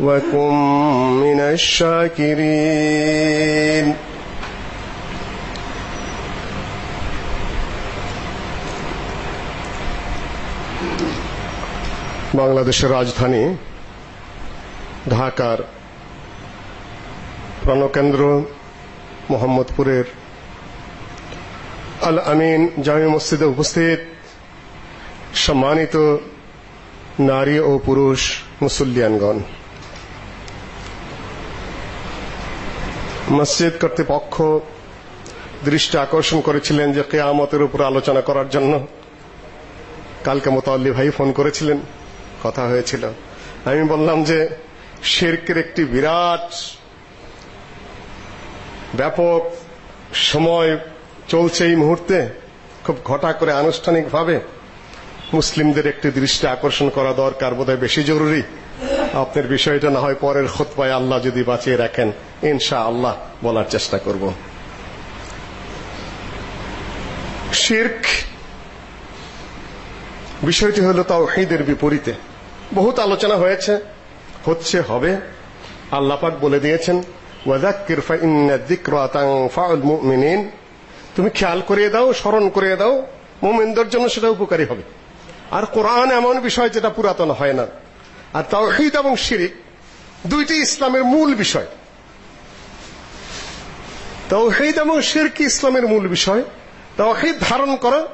وكن من الشاكرين বাংলাদেশের রাজধানী ঢাকার প্রাণকেন্দ্র মোহাম্মদপুরের আল আমিন জামি মসজিদে উপস্থিত সম্মানিত নারী ও পুরুষ মুসল্লিয়ানগণ মসজিদ কর্তৃপক্ষ দৃষ্টি আকর্ষণ করেছিলেন যে কেয়ামতের উপর আলোচনা করার জন্য। কালকে মোতাল্লি ভাই ফোন করেছিলেন, কথা হয়েছিল। আমি বললাম যে, শিরকের একটি বিরাট ব্যাপক সময় চলছে এই মুহূর্তে, খুব ঘটা করে আনুষ্ঠানিকভাবে মুসলিমদের একটি দৃষ্টি আকর্ষণ করা দরকার, বোধহয় বেশি জরুরি। আপনার বিষয়টা না হয় পরের খোতবায় আল্লাহ যদি বাঁচিয়ে রাখেন। ইনশা আল্লাহ বলার চেষ্টা করব। শির্ক বিষয়টি হলো তাওহীদের বিপরীতে। বহুত আলোচনা হয়েছে, হচ্ছে, হবে। আল্লাহ পাক বলে দিয়েছেন, ওয়াযাক্কির ফাইন্না যিকরা তানফাউল মুমিনিন তুমি খেয়াল করিয়ে দাও, স্মরণ করিয়ে দাও, মুমিনদের জন্য সেটা উপকারী হবে। আর কোরআন এমন বিষয় যেটা পুরাতন হয় না। আর তাওহীদ এবং শিরিক দুইটি ইসলামের মূল বিষয়। তাওহীদ এবং শিরক ইসলামের মূল বিষয়। তাওহীদ ধারণ করা,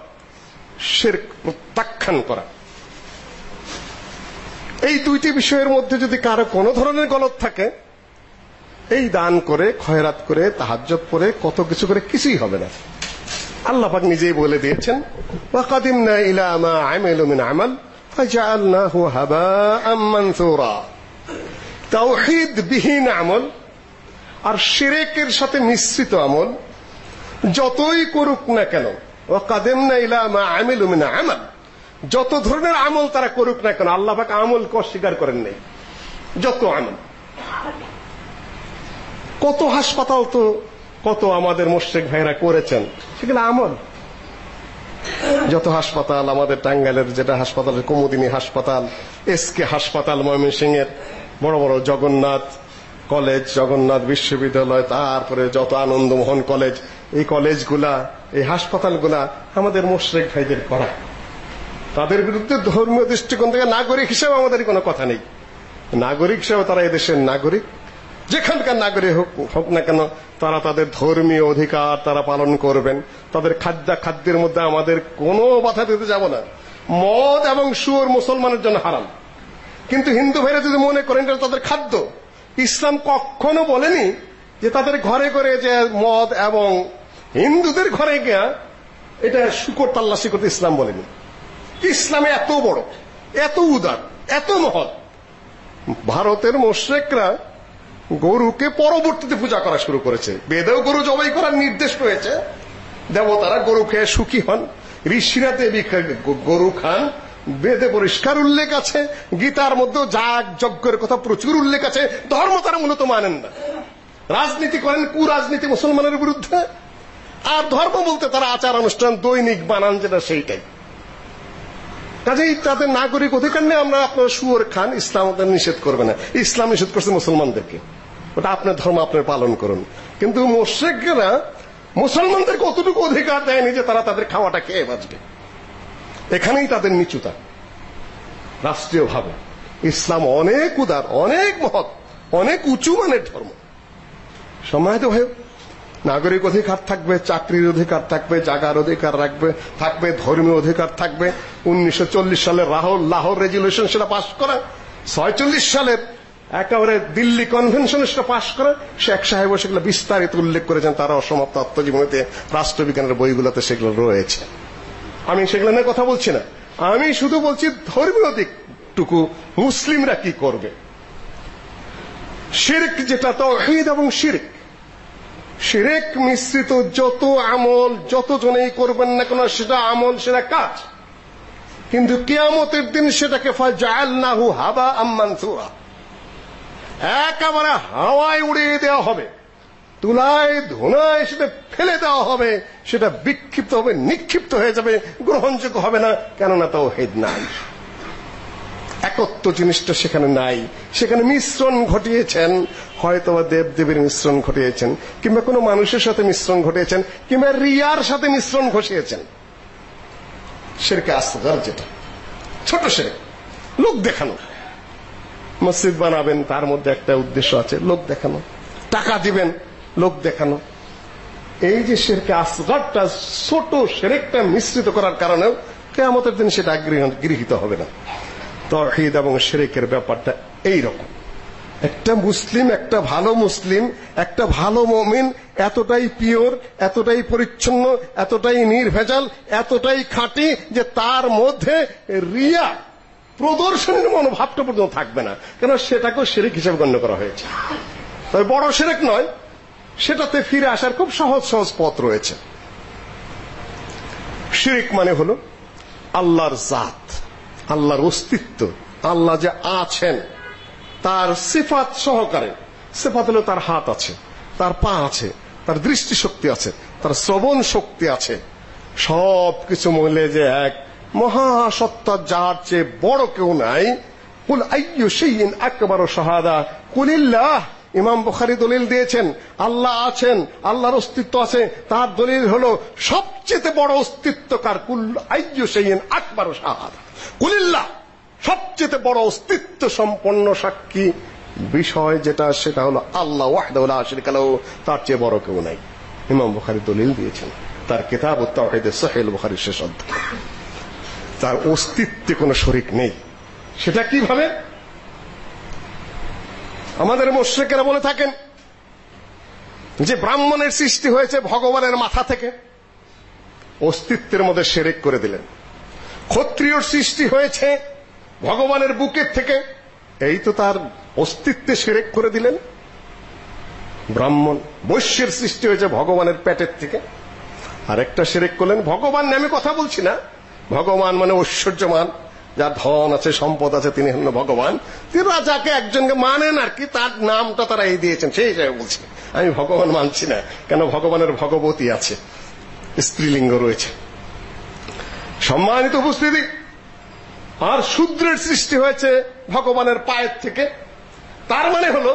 শিরক প্রত্যাখ্যান করা। এই দুইটি বিষয়ের মধ্যে যদি কারও কোনো ধরনের গলত থাকে, এই দান করে, খয়রাত করে, তাহাজ্জুদ করে, কত কিছু করে, কিছুই হবে না। আল্লাহ পাক নিজেই বলে দিয়েছেন, ওয়া কাদিমনা ইলা মা আমিলু মিন আমাল, ফাজআলনাহু হাবাআম মানসুরা। তাওহীদ বিহীন আমল আর শিরকের সাথে মিশ্রিত আমল, যতই করুক না কেন, ওয়া কাদিমনা ইলা মা আমিলু মিন আমাল, যত ধরনের আমল তারা করুক না কেন, আল্লাহ পাক আমলকে অস্বীকার করেন নাই। যত আমল। কত হাসপাতাল তো, কত আমাদের মোশেক ভাইরা করেছেন, সেগুলো আমল। যত হাসপাতাল, আমাদের টাঙ্গাইলের যেটা হাসপাতালের কুমুদিনী হাসপাতাল এসকে হাসপাতাল, ময়মনসিংহের বড় বড় জগন্নাথ কলেজ, জগন্নাথ বিশ্ববিদ্যালয়, তারপরে যত আনন্দমোহন কলেজ, এই কলেজগুলা, এই হাসপাতালগুলা আমাদের মোশরেক ভাইদের করা। তাদের বিরুদ্ধে ধর্মীয় দৃষ্টিকোণ থেকে নাগরিক হিসেবে আমাদের কোনো কথা নেই। নাগরিক হিসেবে তারা এদেশের নাগরিক। যেখানকার নাগরিক হোক হোক না কেন, তারা তাদের ধর্মীয় অধিকার তারা পালন করবেন। তাদের খাদ্য, খাদ্যের মধ্যে আমাদের কোনো বাধা দিতে যাব না। মদ এবং সুর মুসলমানের জন্য হারাম। কিন্তু হিন্দু ভাইরা যদি মনে করেন তাদের খাদ্য ইসলাম কখনো বলেনি যে তাদের ঘরে ঘরে যে মদ এবং হিন্দুদের ঘরে গিয়া এটা শুকর তাল্লাশি করতে ইসলাম বলেনি। ইসলামে এত বড়, এত উদার, এত মহৎ। ভারতের মোশরেকরা গরুকে পরবর্তীতে পূজা করা শুরু করেছে। বেদেও গরু জবাই করার নির্দেশ রয়েছে। দেবতারা গরু খেয়ে সুখী হন। ঋষিরা দেবী গরু খান। বেদে পরিষ্কার উল্লেখ আছে, গীতার মধ্যেও যাগ যজ্ঞের কথা প্রচুর উল্লেখ আছে, ধর্ম তারা মূলত মানেন না। রাজনীতি করেন কুরাজনীতি মুসলমানের বিরুদ্ধে, আর ধর্ম বলতে তারা আচার অনুষ্ঠান, দৈনিক বানান যেটা সেইটাই। কাজেই তাদের নাগরিক অধিকার নিয়ে আমরা আপনার সুর খান ইসলাম নিষেধ করবে না। ইসলাম নিষেধ করছে মুসলমানদেরকে। ওটা আপনার ধর্ম, আপনার পালন করুন। কিন্তু মোশেকরা মুসলমানদেরকে অতটুকু অধিকার দেয়নি যে তারা তাদের খাওয়াটা খেয়ে বাঁচবে। এখানেই তাদের নিচুতা। রাষ্ট্রীয়ভাবে ইসলাম অনেক উদার, অনেক মহৎ, অনেক উঁচু মানের ধর্ম। সম্মানিত ভাই নাগরিক অধিকার থাকবে, চাকরির অধিকার থাকবে, জাগার অধিকার রাখবে, থাকবে, ধর্মীয় অধিকার থাকবে। উনিশশো চল্লিশ সালে রাহুল লাহোর রেজুলেশন সেটা পাশ করা, ছয়চল্লিশ সালের একেবারে দিল্লি কনভেনশন সেটা পাশ করা, শেখ সাহেব সেগুলো বিস্তারিত উল্লেখ করেছেন তারা অসমাপ্ত আত্মজীবনীতে, রাষ্ট্রবিজ্ঞানের বইগুলোতে সেগুলো রয়েছে। আমি সেগুলো নিয়ে কথা বলছি না। আমি শুধু বলছি ধর্মীয় দিকটুকু মুসলিমরা কি করবে? শিরক যেটা তৌহিদ এবং শিরক। শিরেক মিশ্রিত যত আমল যত জনেই করবেন না কেন, সেটা আমল, সেটা কাজ। কিন্তু কিয়ামতের দিন সেটাকে ফাজালনাহু হাবা আম্মানসুরা একেবারে হাওয়ায় উড়িয়ে দেওয়া হবে। তুলায় ধুনায় সেটা ফেলে দেওয়া হবে, সেটা বিক্ষিপ্ত হবে, নিক্ষিপ্ত হয়ে যাবে, গ্রহণযোগ্য হবে না, কেননা তাও হেদ নাই। একত্ব জিনিসটা সেখানে নাই। সেখানে মিশ্রণ ঘটিয়েছেন, হয়তো বা দেব দেবীর মিশ্রণ ঘটিয়েছেন, কিংবা কোনো মানুষের সাথে মিশ্রণ ঘটিয়েছেন, কিংবা রিয়ার সাথে মিশ্রণ ঘটিয়েছেন সেরকে আসগার যেটা। ছোট সেরে লোক দেখানো। মসজিদ বানাবেন, তার মধ্যে একটা উদ্দেশ্য আছে, লোক দেখানো। টাকা দিবেন লোক দেখানো। এই যে সেরকে আসগারটা ছোট সেরেকটা মিশ্রিত করার কারণেও কেয়ামতের দিন সেটা গৃহীত হবে না। তহিদ এবং শেরেকের ব্যাপারটা এই রকম একটা মুসলিম, একটা ভালো মুসলিম, একটা ভালো মমিন এতটাই পিওর, এতটাই পরিচ্ছন্ন, এতটাই নির্ভেজাল, এতটাই খাঁটি যে তার মধ্যে রিয়া, প্রদর্শনের মনোভাবটা পর্যন্ত থাকবে না। কেন সেটাকেও শেরেক হিসেবে গণ্য করা হয়েছে। তবে বড় শেরেক নয় সেটাতে ফিরে আসার খুব সহজ সহজ পথ রয়েছে। শিরিক মানে হলো আল্লাহর জাত, আল্লাহর অস্তিত্ব, আল্লাহ যে আছেন, তার সিফাত সহকারে। সিফাত হলো তার হাত আছে, তার পা আছে, তার দৃষ্টি শক্তি আছে, তার শ্রবণ শক্তি আছে। সব কিছু মহিলে যে এক মহাসত্তা যার চেয়ে বড় কেউ নাই। কুল আইয়ু শাইইন আকবারু শাহাদা, কুলিল্লাহ। ইমাম বুখারি দলিল দিয়েছেন, আল্লাহ আছেন, আল্লাহর অস্তিত্ব আছে, তার দলিল হলো সবচেয়ে বড় অস্তিত্ব কার কুল আইয়ু শাইইন কুলিল্লাহ, সবচেয়ে বড় অস্তিত্ব সম্পন্ন সাক্ষী বিষয় যেটা, সেটা হলো আল্লাহ ওয়াহদাহু লা শারীকা লাহু, তার চেয়ে বড় কেউ নাই। ইমাম বুখারী দলিল দিয়েছেন, তার কিতাব তাওহীদে সহিহ বুখারীর শেষ অধ্যায়। তার অস্তিত্বে কোনো শরীক নেই। সেটা কীভাবে? আমাদের মুশরিকেরা বলে থাকেন যে ব্রাহ্মণের সৃষ্টি হয়েছে ভগবানের মাথা থেকে। অস্তিত্বের মধ্যে শিরক করে দিলেন। ক্ষত্রিয়র সৃষ্টি হয়েছে ভগবানের বুকের থেকে। এই তো তার অস্তিত্বে শিরক করে দিলেন। ব্রাহ্মণ বৈশ্যের সৃষ্টি হয়েছে ভগবানের পেটের থেকে। আরেকটা শিরক করলেন, ভগবান নামে কথা বলছি না। ভগবান মানে ঐশ্বর্যমান। যার ধন আছে, সম্পদ আছে, তিনি হলেন ভগবান। তিনি রাজাকে একজনকে মানেন আর কি, তার নামটা তারা এই দিয়েছেন, সেই হিসাবে বলছি। আমি ভগবান মানছি না, কেন ভগবানের ভগবতী আছে, স্ত্রীলিঙ্গ রয়েছে। সম্মানিত উপস্থিতি, আর শূদ্রের সৃষ্টি হয়েছে ভগবানের পায়ের থেকে। তার মানে হলো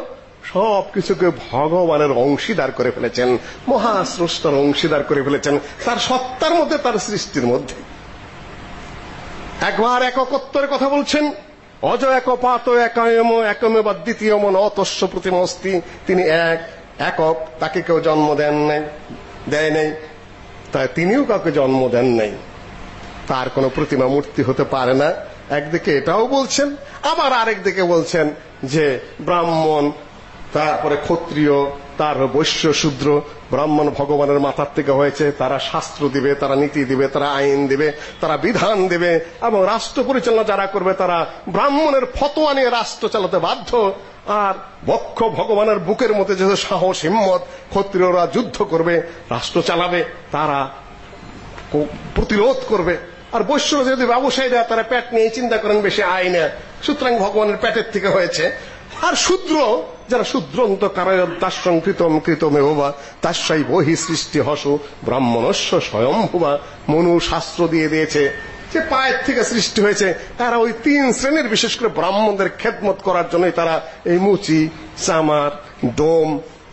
সব কিছুকে ভগবানের অংশীদার করে ফেলেছেন, মহাস্রষ্টার অংশীদার করে ফেলেছেন, তার সত্তার মধ্যে, তার সৃষ্টির মধ্যে। একবার এককত্বের কথা বলছেন। অজ একপাত একয়ম একমে বা দ্বিতীয় মন অতস্য প্রতিমা অস্তি তিনি এক, একক, তাকে কেউ জন্ম দেন নাই, দেয় নাই। তাই তিনিও কাউকে জন্ম দেন নাই। তার কোনো প্রতিমা মূর্তি হতে পারে না। একদিকে এটাও বলছেন, আবার আরেক দিকে বলছেন যে ব্রাহ্মণ, তারপরে ক্ষত্রিয়, তার বৈশ্য শূদ্র ব্রাহ্মণ ভগবানের মাথার থেকে হয়েছে, তারা শাস্ত্র দিবে, তারা নীতি দিবে, তারা আইন দিবে, তারা বিধান দেবে, এবং রাষ্ট্র পরিচালনা যারা করবে, তারা ব্রাহ্মণের ফতোয়া নিয়ে রাষ্ট্র চালাতে বাধ্য। আর বক্ষ ভগবানের বুকের মধ্যে যে সাহস, হিম্মত, ক্ষত্রিয়রা যুদ্ধ করবে, রাষ্ট্র চালাবে, তারা প্রতিরোধ করবে। আর বৈশ্যরা যদি ব্যবসায়ীরা তারা পেট নিয়ে চিন্তা করেন, বেশি আইনে সুতরাং ভগবানের পেটের থেকে হয়েছে। আর শূদ্র, যারা শুদ্রন্ত কারায় দাস্যং কৃতম কৃতমেহ বা তাসাই বহি সৃষ্টি হস, ব্রাহ্মণস্য স্বয়ং ভুবা মনু শাস্ত্র দিয়ে দিয়েছে যে পায়ের থেকে সৃষ্টি হয়েছে। তারা ওই তিন শ্রেণির বিশেষ করে ব্রাহ্মণদের খেদমত করার জন্যই তারা এই মুচি, চামার, ডোম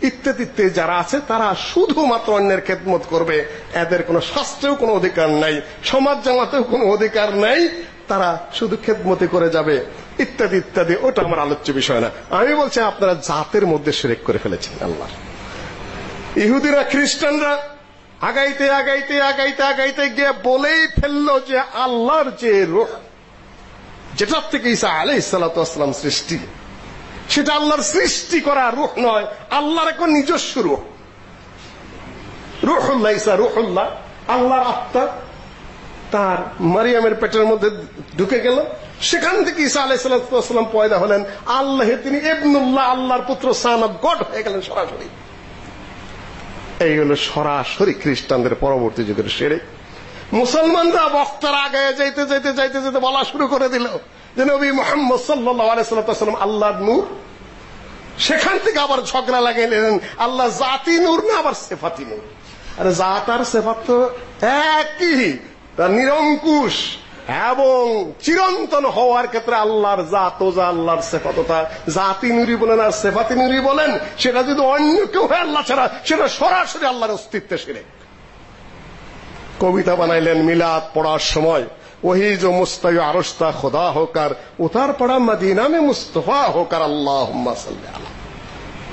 ইত্যাদি ইত্যাদি যারা আছে, তারা শুধুমাত্র অন্যের খেদমত করবে। এদের কোনো শাস্ত্রেও কোনো অধিকার নাই, সমাজ জামাতেও কোনো অধিকার নাই তারা শুধু খেদমতি করে যাবে। ইত্যাদি ইত্যাদি, ওটা আমার আলোচ্য বিষয় না। আমি বলছি, আপনারা জাতের মধ্যে শিরেক করে ফেলেছেন আল্লাহ। ইহুদিরা, খ্রিস্টানরা আগাইতে আগাইতে আগাইতে আগাইতে গিয়ে বলেই ফেলল যে আল্লাহর যে রূহ, যেটার থেকে আলাইহিস সালাতু ওয়াসসালাম সৃষ্টি, সেটা আল্লাহর সৃষ্টি করা রূহ নয়, আল্লাহর এক নিজস্ব রূহ। রুহুল্লাহ, ঈসা রুহুল্লাহ, আল্লাহর আত্মা তার মারিয়ামের পেটের মধ্যে ঢুকে গেল। সেখান থেকে ঈসা আলাইহিস সালাম পয়দা হলেন। আল্লাহ তিনি ইবনুল্লাহ আল্লাহর পুত্র সান অফ গড হয়ে গেলেন সরাসরি। এই হলো সরাসরি খ্রিস্টানদের পরবর্তী যুগের সেরে। মুসলমানরা বক্তার আগে যাইতে যাইতে যাইতে যেতে বলা শুরু করে দিল যে নবী মোহাম্মদ সাল্লাল্লাহু আলাইহি সাল্লাম আল্লাহর নূর। সেখান থেকে আবার ঝগড়া লাগিয়ে লাগাইলেন আল্লাহ জাতি নূর না, আবার সেফাতি নূর। আরে জাত আর সেফাত তো একই। তা নিরঙ্কুশ এবং চিরন্তন হওয়ার ক্ষেত্রে আল্লাহর জাত ও যা আল্লাহর সেফাত তার জাতি নুরি বলেন আর সেফাতি নুরি বলেন, সেটা যদি অন্য কেউ হয় আল্লাহ ছাড়া, সেটা সরাসরি আল্লাহর অস্তিত্বে সেরে কবিতা বানাইলেন মিলাদ পড়ার সময় ওহি যে মুস্তাই আরস্তা খোদা হোকার উতার পড়া মদিনা মে মুস্তফা হোকার আল্লাহ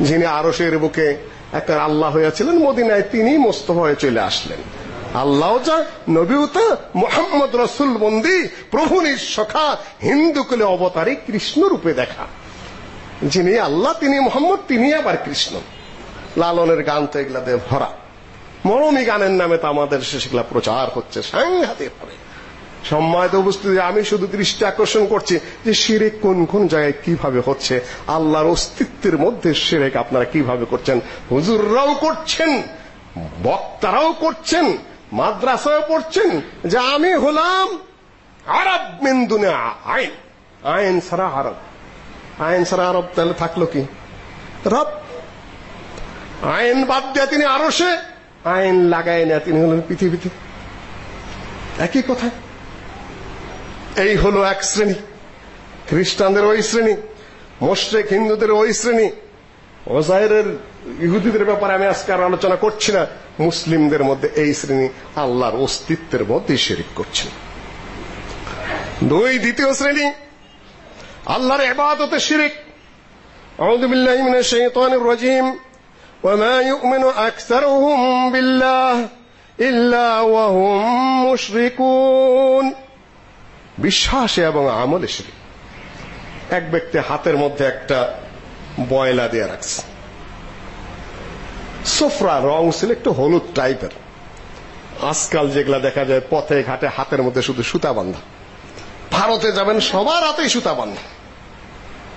যিনি আরসের বুকে একটা আল্লাহ হয়েছিলেন মদিনায় তিনি মুস্তফা হয়ে চলে আসলেন। আল্লাহ যা নবীও তা মোহাম্মদ রসুল বন্দি, প্রভু নিঃসখা হিন্দু কুলে অবতারে কৃষ্ণ রূপে দেখা। যিনি আল্লাহ, তিনি মোহাম্মদ, তিনি আবার কৃষ্ণ। লালনের গান তো এগুলা এগুলাতে ভরা। মরমী গানের নামে তো আমাদের সেগুলা প্রচার হচ্ছে, সাংঘাতিক ভাবে। সম্মানিত উপস্থিতি, আমি শুধু দৃষ্টি আকর্ষণ করছি যে শিরেক কোন কোন জায়গায় কীভাবে হচ্ছে, আল্লাহর অস্তিত্বের মধ্যে শিরেক আপনারা কীভাবে করছেন, হুজুররাও করছেন, বক্তারাও করছেন মাদ্রাসাও পড়ছেন যে আমি হলাম আরব মিন্দুনে আইন। আইন সারা আরব। আইন সারা আরব তাহলে থাকল কি? রব। আইন বাদ দিয়ে তিনি আরশে আইন লাগায় না তিনি হলেন পৃথিবীতে। একই কথা। এই হলো এক শ্রেণি। খ্রিস্টানদের ওই শ্রেণি, মোশরেক হিন্দুদের ওই শ্রেণি, ওজাইরের ইহুদিদের ব্যাপারে আমি আজকে আর আলোচনা করছি না। মুসলিমদের মধ্যে এই শ্রেণি আল্লাহর অস্তিত্বের মধ্যে শিরিক করছে। দুই, দ্বিতীয় শ্রেণি, আল্লাহর ইবাদতে শিরিক। আউযু বিশ্বাসে এবং আমলে শিরিক। এক ব্যক্তি হাতের মধ্যে একটা বয়লা দিয়ে রাখছে। সোফরা রং ছিল একটু হলুদ টাইপের আজকাল যেগুলা দেখা যায়, পথে, ঘাটে, হাতের মধ্যে শুধু সুতা বান্ধা ভারতে যাবেন, সবার হাতেই সুতা বান্ধা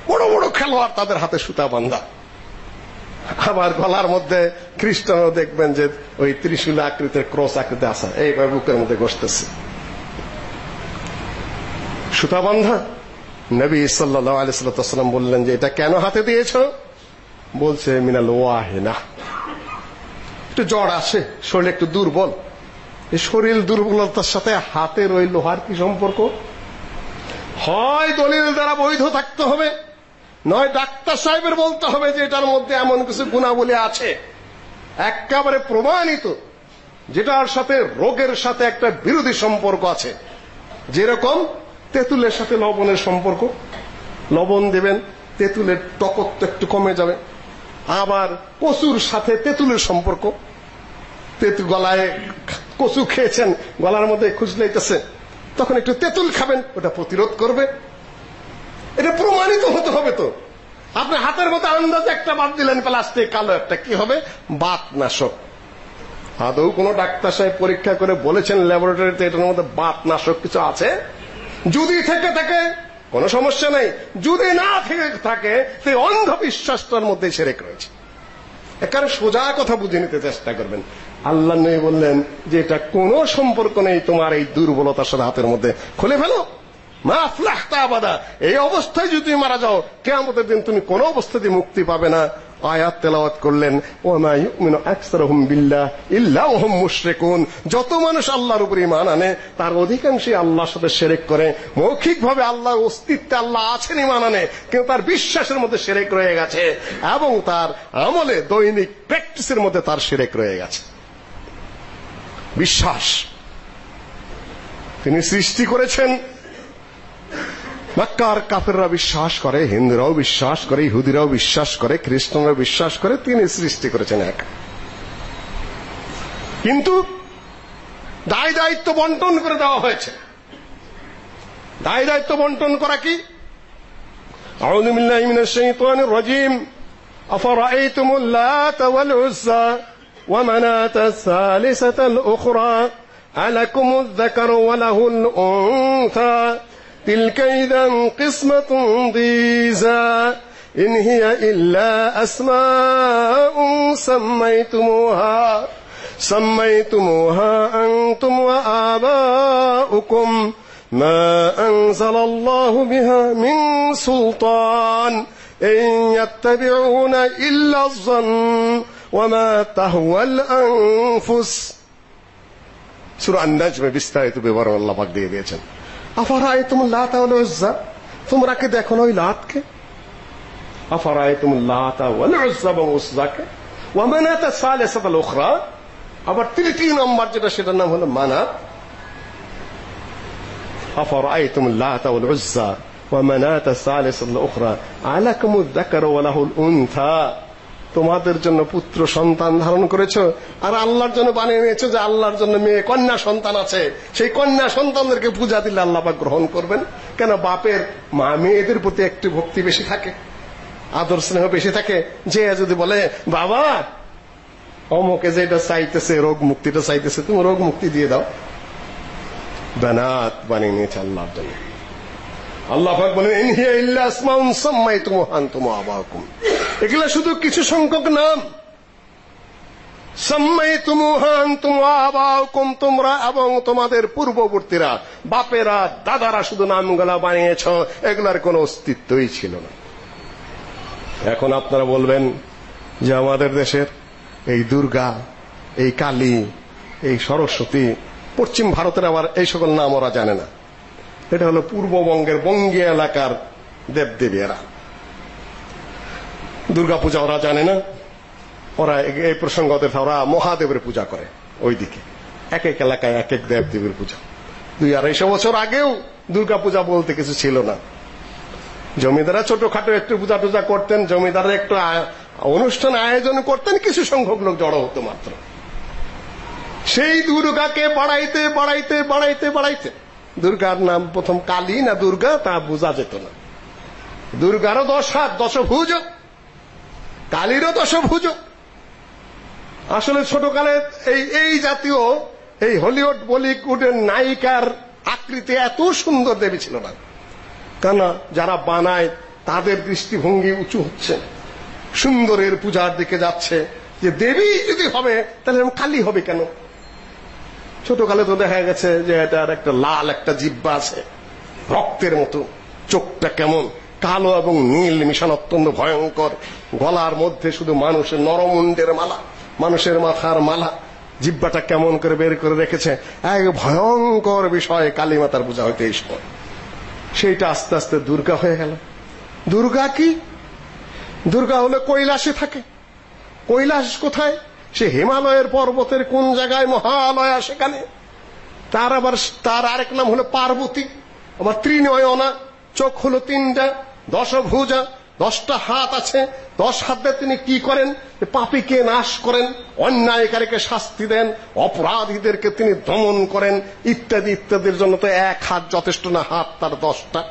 বড় বড় খেলোয়াড় তাদের হাতে সুতা বান্ধা আবার গলার মধ্যে খ্রিস্টানও দেখবেন যে ওই ত্রিশূল আকৃতির ক্রস আকৃতি আসা এইভাবে বুকের মধ্যে বসতেছে সুতা বান্ধা নবী সাল্লাল্লাহু সাল্লাম বললেন যে, এটা কেন হাতে দিয়েছ? বলছে, মিনাল ওয়াহিনা। একটু জ্বর আসে শরীর একটু দুর্বল। এই শরীর দুর্বলতার সাথে হাতের ওই লোহার কি সম্পর্ক? হয় দলিল দ্বারা বৈধ থাকতে হবে, নয় ডাক্তার সাহেবের বলতে হবে যে এটার মধ্যে এমন কিছু গুণাবলী আছে। একেবারে প্রমাণিত, যেটার সাথে রোগের সাথে একটা বিরোধী সম্পর্ক আছে। যেরকম তেঁতুলের সাথে লবণের সম্পর্ক। লবণ দেবেন, তেঁতুলের টকত্ব একটু কমে যাবে। আবার কচুর সাথে তেঁতুলের সম্পর্ক। তেঁতুল গলায় কচু খেয়েছেন, গলার মধ্যে খুঁজলাইতেছে তখন একটু তেঁতুল খাবেন, ওটা প্রতিরোধ করবে। এটা প্রমাণিত হতে হবে তো। আপনি হাতের মতো আন্দাজে একটা বাদ দিলেন, প্লাস্টিক, কালো একটা, কি হবে? বাত নাশক আদৌ কোন ডাক্তার সাহেব পরীক্ষা করে বলেছেন ল্যাবরেটরিতে এটার মধ্যে বাত নাশক কিছু আছে? যদি থেকে থাকে কোনো সমস্যা নাই। যদি না থেকে থাকে, সেই অন্ধবিশ্বাসটার মধ্যে সেরেক রয়েছে। কারণ সোজা কথা বুঝে নিতে চেষ্টা করবেন। আল্লাহ নেই বললেন যে এটা কোন সম্পর্ক নেই তোমার এই দুর্বলতার সাথে হাতের মধ্যে। খুলে ফেলো। মা আফলাহতা আবাদা। এই অবস্থায় যদি তুমি মারা যাও, কিয়ামতের দিন তুমি কোনো অবস্থাতে মুক্তি পাবে না। আয়াত তেলাওয়াত করলেন ওয়া মা ইউমিনু আকসারুহুম বিল্লাহ ইল্লা ওয়াহুম মুশরিকুন। যত মানুষ আল্লাহর উপর ঈমান আনে, তার অধিকাংশই আল্লাহর সাথে শিরক করে। মৌখিকভাবে আল্লাহর অস্তিত্বে আল্লাহ আছেন ঈমান আনে, কিন্তু তার বিশ্বাসের মধ্যে শিরক রয়ে গেছে এবং তার আমলে দৈনিক প্র্যাকটিসের মধ্যে তার শিরক রয়ে গেছে। বিশ্বাস তিনি সৃষ্টি করেছেন। মক্কার কাফেররা বিশ্বাস করে, হিন্দুরাও বিশ্বাস করে, ইহুদিরাও বিশ্বাস করে খ্রিস্টানরা বিশ্বাস করে, তিনি সৃষ্টি করেছেন এক। কিন্তু দায় দায়িত্ব বন্টন করে দেওয়া হয়েছে। দায় দায়িত্ব বন্টন করা কি? আউযু বিল্লাহি মিনাশ ওয়াল উনসা تلك إذا قسمة ضيزى إن هي إلا أسماء سميتموها سميتموها أنتم وآباؤكم ما أنزل الله بها من سلطان إن يتبعون إلا الظن وما تهوى الأنفس سورة النجم বিস্তারিত বিবরণ আল্লাহ পাক দিয়ে দিয়েছেন আফারাইতুম লাতা ওয়াল উজ্জা তোমরা কি দেখো না ওই লাতকে আফারাইতুম লাতা ওয়াল উজ্জা এবং উজ্জাকে ওয়া মানাত সালিসাত আল উখরা আবার তৃতীয় নম্বর যেটা সেটার নাম হলো মানাত أفرأيتم اللات والعزى ومناة الثالثة الأخرى ألكم الذكر وله الأنثى তোমাদের জন্য পুত্র সন্তান ধারণ করেছ, আর আল্লাহর জন্য বানিয়ে নিয়েছো যে আল্লাহর জন্য মেয়ে কন্যা সন্তান আছে। সেই কন্যা সন্তানদেরকে পূজা দিলে আল্লাহ পাক গ্রহণ করবেন। কেন বাপের মা মেয়েদের প্রতি একটু ভক্তি বেশি থাকে, আদর স্নেহ বেশি থাকে। যে যদি বলে, বাবা, অমুকে যেটা চাইতেছে, রোগ মুক্তিটা চাইতেছে, তুমি রোগ মুক্তি দিয়ে দাও। বানাত বানিয়ে নিয়েছে আল্লাহর জন্য। আল্লাহ পাক বলেন, ইন ইল্লা আসমাউন আবাউকুম এগুলো শুধু কিছু সংখ্যক নাম। সাম্মাইতুমুহা আনতুম ওয়া আবাউকুম তোমরা এবং তোমাদের পূর্ববর্তীরা, বাপেরা, দাদারা শুধু নামগুলা বানিয়েছ, এগুলার কোনো অস্তিত্বই ছিল না। এখন আপনারা বলবেন যে আমাদের দেশের এই দুর্গা, এই কালী, এই সরস্বতী, পশ্চিম ভারতের আবার এই সকল নাম ওরা জানে না। এটা হলো পূর্ববঙ্গের বঙ্গীয় এলাকার দেবদেবীরা। দুর্গা পূজা ওরা জানে না। ওরা এই প্রসঙ্গ ওরা মহাদেবের পূজা করে ওইদিকে। এক এক এলাকায় এক এক দেবদেবীর পূজা। দুই আড়াইশো বছর আগেও দুর্গা পূজা বলতে কিছু ছিল না। জমিদাররা ছোটখাটো একটু পূজা টুজা করতেন, জমিদাররা একটু অনুষ্ঠান আয়োজন করতেন, কিছু সংখ্যক লোক জড়ো হতো মাত্র। সেই দুর্গাকে বাড়াইতে বাড়াইতে বাড়াইতে বাড়াইতে দুর্গার নাম প্রথম কালী না দুর্গা, তা বোঝা যেত না। দুর্গারও দশ হাত, দশভুজ। কালীরও দশভুজ। আসলে ছোটকালে এই এই জাতীয়, এই হলিউড, বলিউডের নায়িকার আকৃতি এত সুন্দর দেবী ছিল না। কেন যারা বানায়, তাদের দৃষ্টিভঙ্গি উঁচু হচ্ছে। সুন্দরের পূজার দিকে যাচ্ছে। যে দেবী যদি হবে, তাহলে কালী হবে কেন? ছোটকালে তো দেখা গেছে যে এটার একটা লাল একটা জিব্বা আছে। রক্তের মতো। চোখটা কেমন? কালো এবং নীল মিশন অত্যন্ত ভয়ঙ্কর। গলার মধ্যে শুধু মানুষের নরমুন্ডের মালা, মানুষের মাথার মালা। জিব্বাটা কেমন করে বের করে রেখেছে? এক ভয়ঙ্কর বিষয় কালী মাতার পূজা হইতে এই সেইটা আস্তে আস্তে দুর্গা হয়ে গেল। দুর্গা কি? দুর্গা হলে কৈলাসে থাকে। কৈলাস কোথায়? সে হিমালয়ের পর্বতের কোন জায়গায় মহালয়া সেখানে? তার আবার তার আরেক নাম হলো পার্বতী। আবার ত্রিনয়না, চোখ হলো তিনটা, দশভুজা, দশটা হাত আছে। দশ হাত দিয়ে তিনি কি করেন? পাপীকে নাশ করেন, অন্যায়কারীকে শাস্তি দেন, অপরাধীদেরকে তিনি দমন করেন, ইত্যাদি, ইত্যাদির জন্য তো এক হাত যথেষ্ট না, হাত তার দশটা।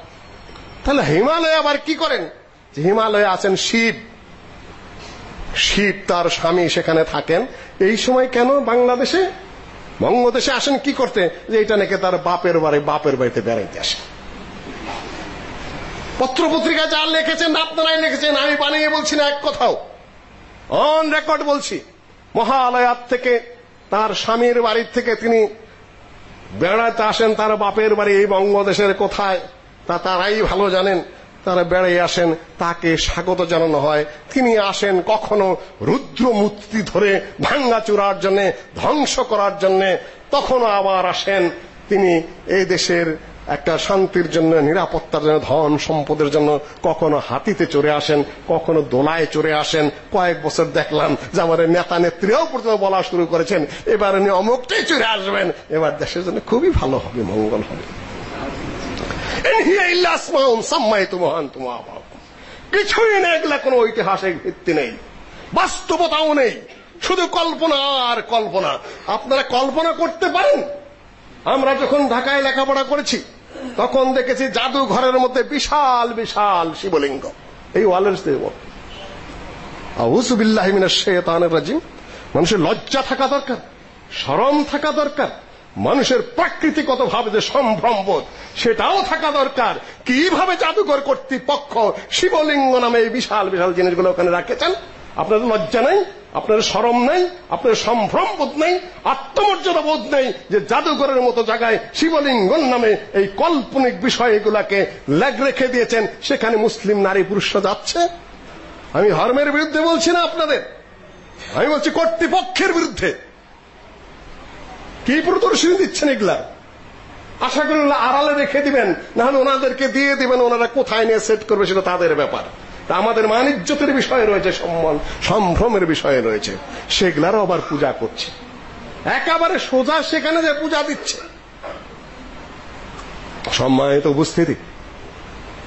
তাহলে হিমালয়ে আবার কি করেন? হিমালয়ে আছেন শিব। শিব তার স্বামী সেখানে থাকেন। এই সময় কেন বাংলাদেশে? বঙ্গদেশে আসেন কি করতে? যে এটা নাকি তার বাপের বাড়ি, বাপের বাড়িতে বেড়াইতে আসে। পত্রপত্রিকা যা লিখেছেন, আপনারাই লিখেছেন, আমি বানিয়ে বলছি না, এক কথাও। অন রেকর্ড বলছি, মহালয়ার থেকে তার স্বামীর বাড়ির থেকে তিনি বেড়াতে আসেন, তার বাপের বাড়ি এই বঙ্গদেশের কোথায়, তা তারাই ভালো জানেন। তারা বেড়ে আসেন, তাকে স্বাগত জানানো হয়। তিনি আসেন কখনো রুদ্র মূর্তি ধরে ভাঙ্গা চূড়ার জন্য, ধ্বংস করার জন্য, তখনও আবার আসেন। তিনি এই দেশের একটা শান্তির জন্য, নিরাপত্তার জন্য, ধন সম্পদের জন্য কখনো হাতিতে চড়ে আসেন, কখনো দোলায় চড়ে আসেন। কয়েক বছর দেখলাম যে আমাদের নেতা নেত্রীরাও পর্যন্ত বলা শুরু করেছেন, এবার উনি অমুকটাই চড়ে আসবেন। এবার দেশের জন্য খুবই ভালো হবে, মঙ্গল হবে। কিছুই নেই, এগুলা কোনো ঐতিহাসিক ভিত্তি নেই। বাস্তবতাও নেই। শুধু কল্পনা আর কল্পনা। আপনারা কল্পনা করতে পারেন? আমরা যখন ঢাকায় লেখাপড়া করেছি, তখন দেখেছি জাদুঘরের মধ্যে বিশাল বিশাল শিবলিঙ্গ। এই ওয়ালের দেব। আউযু বিল্লাহি মিনাশ শাইতানির রাজিম। মানুষের লজ্জা থাকা দরকার, শরম থাকা দরকার। মানুষের প্রাকৃতিকত ভাবে যে সম্ভ্রমবোধ সেটাও থাকা দরকার। কীভাবে জাদুঘর কর্তৃপক্ষ শিবলিঙ্গ নামে এই বিশাল বিশাল জিনিসগুলো ওখানে রাখেছেন? আপনাদের লজ্জা নেই? আপনার শরম নেই? আপনার সম্ভ্রম বোধ নেই? আত্মমর্যাদা বোধ নেই যে জাদুঘরের মতো জায়গায় শিবলিঙ্গন নামে এই কাল্পনিক বিষয় এগুলাকে লেগ রেখে দিয়েছেন, সেখানে মুসলিম নারী পুরুষরা যাচ্ছে? আমি ধর্মের বিরুদ্ধে বলছি না আপনাদের। আমি বলছি কর্তৃপক্ষের বিরুদ্ধে। কি প্রদর্শনী দিচ্ছেন এগুলা? আশা করি আড়ালে রেখে দিবেন। না হলে ওনাদেরকে দিয়ে দিবেন, ওনারা কোথায় নিয়ে সেট করবে সেটা তাদের ব্যাপার। আমাদের মানিজ্যতের বিষয় রয়েছে, সম্মান, সম্ভ্রমের বিষয় রয়েছে। সেগুলারও আবার পূজা করছে। একেবারে সোজা সেখানে যে পূজা দিচ্ছে। সম্মানিত উপস্থিতি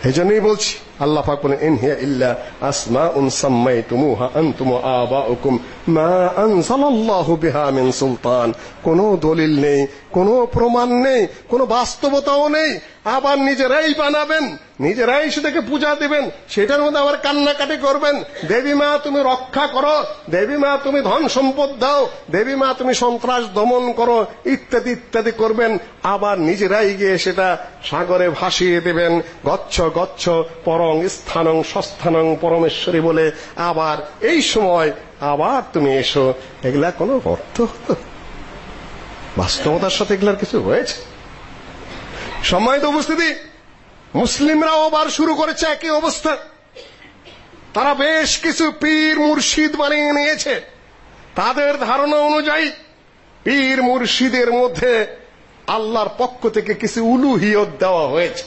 এই জন্যই বলছি আল্লাহ পাক বলেন, ইন হিয়া ইল্লা আসমাউন সাম্মাইতুমুহা আনতুম ওয়া আবাউকুম মা আনজালাল্লাহু বিহা মিন সুলতান। কোনো দলিল নেই, কোনো প্রমাণ নেই, কোনো বাস্তবতাও নেই। আবার নিজেরাই বানাবেন, নিজেরাই সেটাকে পূজা দিবেন, সেটার মধ্যে আবার কান্নাকাটি করবেন। দেবী মা, তুমি রক্ষা করো, দেবী মা, তুমি ধন সম্পদ দাও, দেবী মা, তুমি সন্ত্রাস দমন করো, ইত্যাদি ইত্যাদি করবেন। আবার নিজেরাই গিয়ে সেটা সাগরে ভাসিয়ে দেবেন। গচ্ছ গচ্ছ, পরং, স্থানং, সস্থানং, পরমেশ্বরী বলে আবার এই সময় আবার তুমি এসো। এগুলা কোনো অর্থ হতো বাস্তবতার সাথে এগুলার কিছু হয়েছে সম্মানিত উপস্থিতি, মুসলিমরাও আবার শুরু করেছে একই অবস্থা। তারা বেশ কিছু পীর মুর্শিদ বানিয়ে নিয়েছে। তাদের ধারণা অনুযায়ী, পীর মুর্শিদের মধ্যে আল্লাহর পক্ষ থেকে কিছু উলুহিয়ত দেওয়া হয়েছে।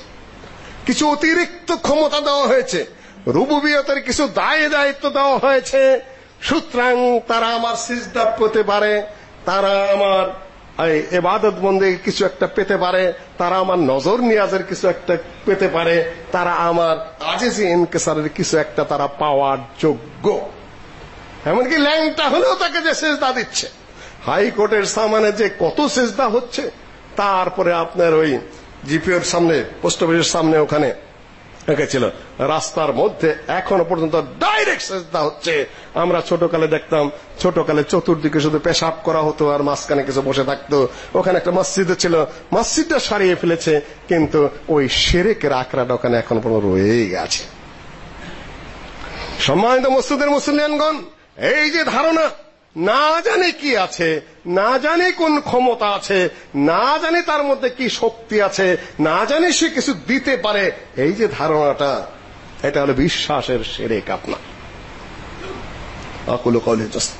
কিছু অতিরিক্ত ক্ষমতা দেওয়া হয়েছে। রুবুবিয়তের কিছু দায় দায়িত্ব দেওয়া হয়েছে। সুতরাং তারা আমার সিজদা পেতে পারে, তারা আমার এই এবাদত বন্দে কিছু একটা পেতে পারে, তারা আমার নজর নিয়াজের কিছু একটা পেতে পারে, তারা আমার আজিজি ইনকেসারের কিছু একটা তারা পাওয়ার যোগ্য। এমনকি ল্যাংটা হলেও তাকে যে সেজদা দিচ্ছে। হাইকোর্টের সামনে যে কত সেজদা হচ্ছে, তারপরে আপনার ওই জিপিওর সামনে, পোস্ট অফিসের সামনে ওখানে রেখেছিল রাস্তার মধ্যে এখনও পর্যন্ত ডাইরেক্ট সেজদা হচ্ছে। আমরা ছোটকালে দেখতাম, ছোটকালে চতুর্দিকে শুধু পেশাব করা হতো আর মাঝখানে কিছু বসে থাকতো। ওখানে একটা মসজিদ ছিল, মসজিদটা সারিয়ে ফেলেছে, কিন্তু ওই শেরেকের আখড়াটা ওখানে এখনও পর্যন্ত রয়েই গেছে সম্মানিত মসজিদের মুসলিয়ানগণ এই যে ধারণা না জানে কি আছে, না জানে কোন ক্ষমতা আছে, না জানে তার মধ্যে কি শক্তি আছে, না জানে সে কিছু দিতে পারে। এই যে ধারণাটা, এটা হলো বিশ্বাসের সেরেক আপনার আকুল কৌলি জাস্ট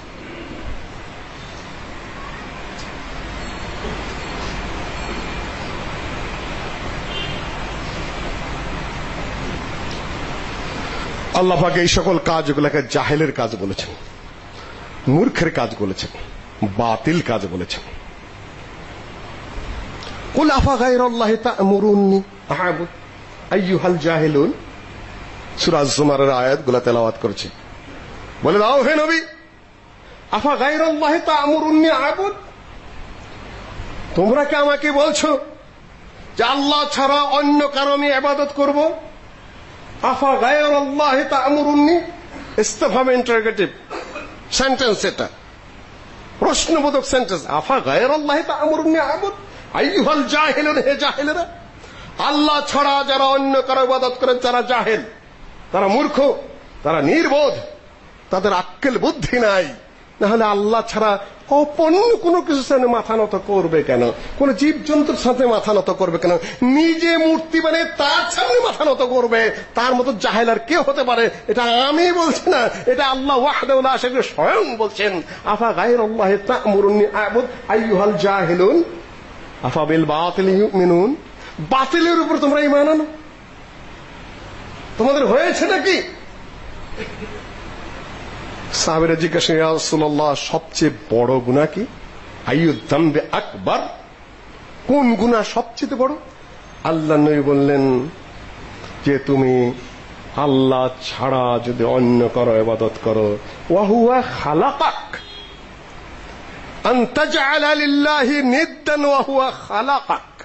আল্লাহ পাক এই সকল কাজগুলোকে জাহেলের কাজ বলেছেন। মূর্খের কাজ বলেছেন বাতিল কাজ বলেছেন। কুল আফা গায়রাল্লাহি তা'মুরুন্নি? আ'বুদ আইয়ুহাল জাহিলুন? সূরা জুমারের আয়াতগুলো তেলাওয়াত করেছে। বলে দাও হে নবী! আফা গায়রাল্লাহি তা'মুরুন্নি আ'বুদ? তোমরা কি আমাকে বলছো যে আল্লাহ ছাড়া অন্য কারও আমি ইবাদত করব? আফা গায়রাল্লাহি তা'মুরুন্নি? ইস্তিফহাম ইন্টারোগেটিভ সেন্টেন্স এটা। প্রশ্নবোধক সেন্টেন্স আফা গায়ের আল্লাহ তা আমরুন্নি আবুদ আইয়ুহাল জাহিলুন, হে জাহিলরা। আল্লাহ ছাড়া যারা অন্য কারও ইবাদত করেন, তারা জাহেল। তারা মূর্খ, তারা নির্বোধ। তাদের আক্কেল বুদ্ধি নাই। না হলে আল্লাহ ছাড়া অপন্য কোনো কিছু সামনে মাথা নত করবে কেন? কোন জীবজন্তুর সাথে মাথা নত করবে কেন? নিজে মূর্তি মানে তার সামনে মাথা নত করবে। তার মতো জাহেল আর কেউ হতে পারে। এটা আমি বলছি না। এটা আল্লাহ ওয়াহদাহু লা শারীকা স্বয়ং বলছেন, আফা গায়রাল্লাহি তা'মুরুনি আ'বুদ আইয়ুহাল জাহিলুন? আফা বিল বাতিল ইউমিনুন? বাতিলের উপর তোমরা ঈমান আনো? তোমাদের হয়েছে নাকি? সাহাবেরা জিজ্ঞাসা ইয়া রাসূলুল্লাহ, সবচেয়ে বড় গুনাহ কি? আইয়ু যামবে আকবার। কোন গুনাহ সবচেয়ে বড়? আল্লাহ নবী বললেন, যে তুমি আল্লাহ ছাড়া যদি অন্য করো ইবাদত করো ওয়া হুয়া খালাকাক। আন তাজআলা লিল্লাহি নিদ্দান ওয়া হুয়া খালাকাক।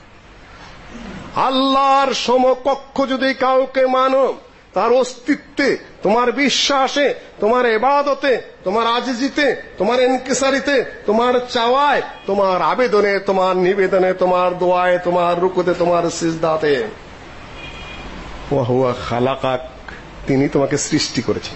আল্লাহর সমকক্ষ যদি কাউকে মানো তার অস্তিত্বে, তোমার বিশ্বাসে, তোমার এবাদতে, তোমার আজিজিতে, তোমার এনকিসারিতে তোমার চাওয়ায়, তোমার আবেদনে, তোমার নিবেদনে, তোমার দোয়ায়, তোমার রুকুতে, তোমার সিজদাতে। ওয়াহুয়া খালাকাক, তিনি তোমাকে সৃষ্টি করেছেন।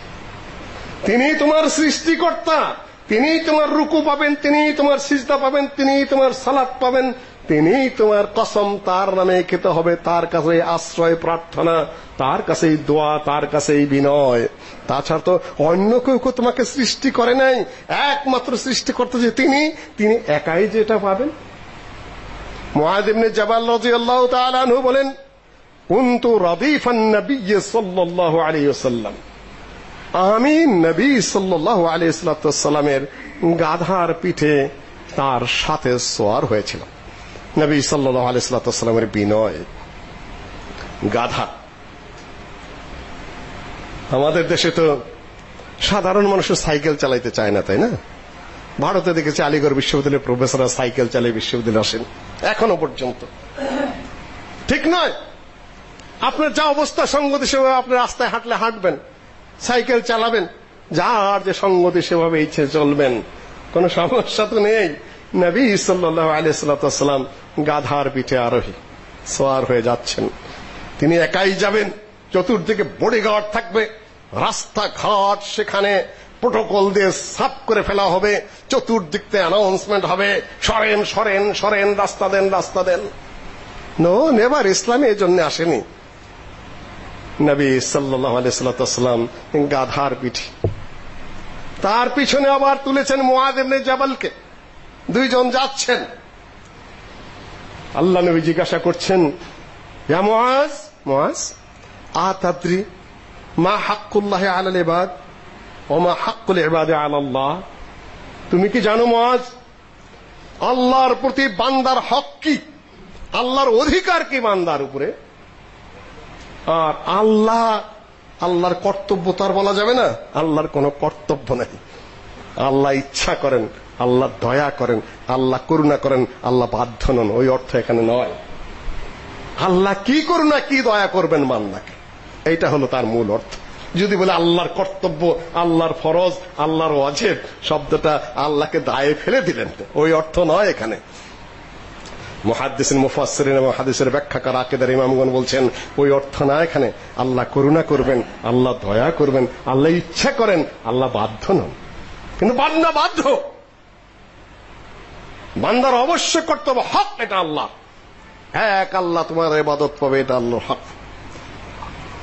তিনি তোমার সৃষ্টিকর্তা, তিনি তোমার রুকু পাবেন, তিনি তোমার সিজদা পাবেন, তিনি তোমার সালাত পাবেন তিনি তোমার কসম তার নামে খেতে হবে, তার কাছে আশ্রয়, প্রার্থনা, তার কাছেই দোয়া, তার কাছেই বিনয়। তাছাড়া তো অন্য কেউ কেউ তোমাকে সৃষ্টি করে নাই, একমাত্র সৃষ্টিকর্তা যে তিনি তিনি একাই যেটা পাবেন। মুআদ ইবনে জাবাল রাদিয়াল্লাহু তাআলা আনহু বলেন, কুনতু রাদিফান নবিয়্য সাল্লাল্লাহু আলাইহি আমি নবী সাল্লাল্লাহু আলাইহি সাল্লামের গাধার পিঠে তার সাথে সোয়ার হয়েছিলাম। নবী সাল্লাল্লাহু আলাইহি সাল্লামের বিনয়, গাধা। আমাদের দেশে তো সাধারণ মানুষ সাইকেল চালাইতে চায় না, তাই না? ভারতে দেখেছি আলিগড় বিশ্ববিদ্যালয়ের প্রফেসররা সাইকেল চালিয়ে বিশ্ববিদ্যালয়ে আসেন, এখনও পর্যন্ত। ঠিক নয়? আপনার যা অবস্থা সঙ্গতি সেভাবে আপনি রাস্তায় হাঁটলে হাঁটবেন, সাইকেল চালাবেন, যার যে সঙ্গতি সেভাবে ইচ্ছে চলবেন, কোনো সমস্যা তো নেই। নবী সাল্লাল্লাহু আলাইহি সাল্লাম গাধার পিঠে আরোহী, সোয়ার হয়ে যাচ্ছেন। তিনি একাই যাবেন, চতুর্দিকে বডিগার্ড থাকবে, রাস্তাঘাট সেখানে প্রোটোকল দিয়ে সাফ করে ফেলা হবে, চতুর্দিকতে অ্যানাউন্সমেন্ট হবে, সরেন সরেন সরেন, রাস্তা দেন রাস্তা দেন। নো, নেভার, ইসলামে এই জন্য আসেনি। নবী সাল্লাল্লাহু আলাইহি সাল্লাম গাধার পিঠে। তার পিছনে আবার তুলেছেন মুআদ ইবনে জাবালকে। দুইজন যাচ্ছেন। আল্লাহ নবী জিজ্ঞাসা করছেন, ইয়া মুআজ? মুআজ? আতাদ্রি। মা হাক্কুল্লাহ আলাল ইবাদ? ওয়া মা হাক্কুল ইবাদি আলাল্লাহ। তুমি কি জানো মুআজ? আল্লাহর প্রতি বান্দার হক কি? আল্লাহর অধিকার কি বান্দার উপরে? আর আল্লাহ, আল্লাহর কর্তব্য তো আর বলা যাবে না। আল্লাহর কোনো কর্তব্য নাই। আল্লাহ ইচ্ছা করেন আল্লাহ দয়া করেন, আল্লাহ করুণা করেন, আল্লাহ বাধ্য নন, ওই অর্থ এখানে নয়। আল্লাহ কি করুণা, কি দয়া করবেন বান্দাকে? এইটা হলো তার মূল অর্থ। যদি বলে আল্লাহর কর্তব্য, আল্লাহর ফরজ, আল্লাহর ওয়াজিব, শব্দটা আল্লাহকে দায়ে ফেলে দিলেন ওই অর্থ নয় এখানে। মুহাদ্দিসিন, মুফাসসিরিন এবং হাদিসের ব্যাখ্যাকার আকিদার ইমামগণ বলছেন, ওই অর্থ না এখানে। আল্লাহ করুণা করবেন, আল্লাহ দয়া করবেন, আল্লাহ ইচ্ছা করেন, আল্লাহ বাধ্য নন। কিন্তু বান্দা বাধ্য। বান্দার অবশ্য কর্তব্য হক, এটা আল্লাহ। এক আল্লাহ তোমার ইবাদত পাবে, এটা আল্লাহর হক।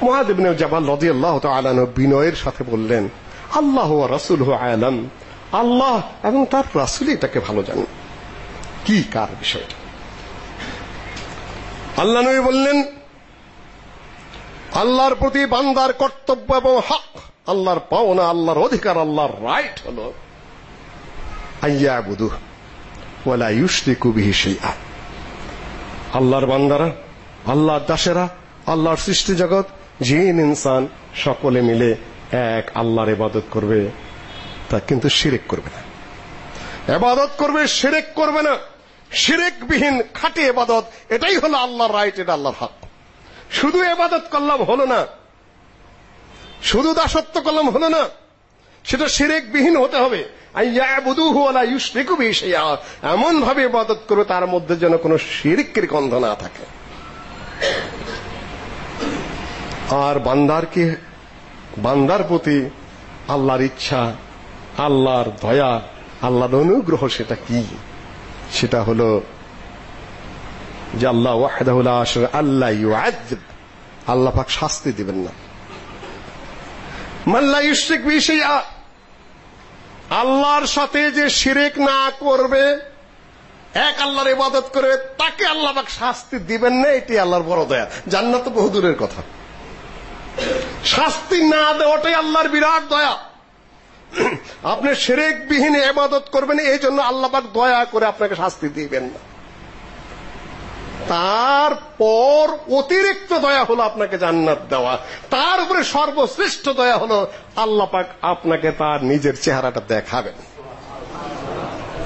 মুআদ ইবনে জাবাল রাদিয়াল্লাহু তাআলা বিনয়ের সাথে বললেন, আল্লাহ ওয়া রাসূলুহু আলাম। আল্লাহ এবং তার রাসূল এটাকে ভালো জানেন। কি, কার বিষয়টা আল্লাহ নবী বললেন, আল্লাহর প্রতি বান্দার কর্তব্য এবং হক, আল্লাহর পাওনা, আল্লাহর অধিকার, আল্লাহর রাইট হলো আইয়াবুদু ওয়ালা ইউশরিকু বিহি শাইআ। আল্লাহর বান্দারা, আল্লাহর দাসেরা, আল্লাহর সৃষ্টি জগৎ, জিন, ইনসান, সকলে মিলে এক আল্লাহর ইবাদত করবে। তা কিন্তু শিরিক করবে না। ইবাদত করবে, শিরিক করবে না। শিরিকবিহীন, খাঁটি ইবাদত, এটাই হলো আল্লাহর রাইট, এটা আল্লাহর হক। শুধু ইবাদত করলাম হলো না। শুধু দাসত্ব করলাম হলো না। সেটা শিরিকবিহীন হতে হবে। আইয়াবুদুহু ওয়ালা ইউশরিকু বিহি শাইআ এমন ভাবে ইবাদত করবে তার মধ্যে যেন কোনো শিরিকের গন্ধ না থাকে। আর বান্দার কি বান্দার প্রতি আল্লাহর ইচ্ছা, আল্লাহর দয়া, আল্লাহর অনুগ্রহ সেটা কি? সেটা হলো যে আল্লাহ ওয়াহদাহু লা শারীকা আল্লাহ ইউআযিব আল্লাহ পাক শাস্তি দিবেন না। মান লা ইউশরিক বিহি শাইআ আল্লাহর সাথে যে শিরিক না করবে, এক আল্লাহর ইবাদত করবে, তাকে আল্লাহ পাক শাস্তি দিবেন না, এটি আল্লাহর বড় দয়া। জান্নাত তো বহু দূরের কথা। শাস্তি না দেওয়াটাই আল্লাহর বিরাট দয়া। আপনি শিরিকবিহীন ইবাদত করবেন, এই জন্য আল্লাহ পাক দয়া করে আপনাকে শাস্তি দিবেন না। তারপর অতিরিক্ত দয়া হলো আপনাকে জান্নাত দেওয়া। তার উপরে সর্বশ্রেষ্ঠ দয়া হলো আল্লাহ পাক আপনাকে তার নিজের চেহারাটা দেখাবেন।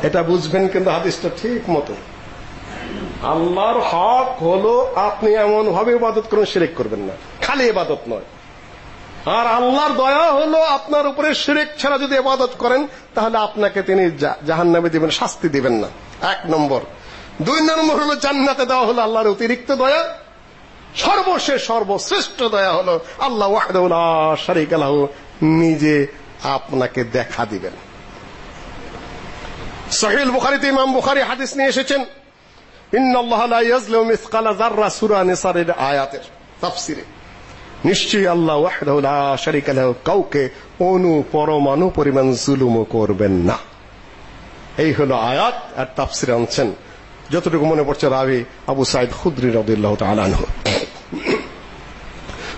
এটা বুঝবেন কিন্তু হাদিসটা ঠিক মতো। আল্লাহর হক হলো আপনি এমন ভাবে ইবাদত করুন, শিরিক করবেন না। খালি ইবাদত নয়। আর আল্লাহর দয়া হলো আপনার উপরে শিরিক ছাড়া যদি ইবাদত করেন, তাহলে আপনাকে তিনি জাহান্নামে দিবেন, শাস্তি দিবেন না। এক নম্বর। দুই নম্বর হলো জান্নাতে দেওয়া হলো আল্লাহর অতিরিক্ত দয়া। সর্বশেষ, সর্বশ্রেষ্ঠ দয়া হলো আল্লাহ ওয়াহদাহু লা শারীকা লাহু, নিজে আপনাকে দেখা দিবেন। সহিহ বুখারীতে ইমাম বুখারী হাদিস নিয়ে এসেছেন, ইন্নাল্লাহা লা ইয়াজলিমু মিসকালা যাররা সূরা নিসারের আয়াতের তাফসিরে। নিশ্চয়ই আল্লাহ ওয়াহদাহু লা শারীকা লাহু, কাউকে অনু পরমাণু পরিমাণ জুলুম করবেন না। এই হলো আয়াত আর তাফসিরে আনছেন যতটুকু মনে পড়ছে রাবি আবু সাইদ খুদ্রি রাদিয়াল্লাহু তাআলা আনহু।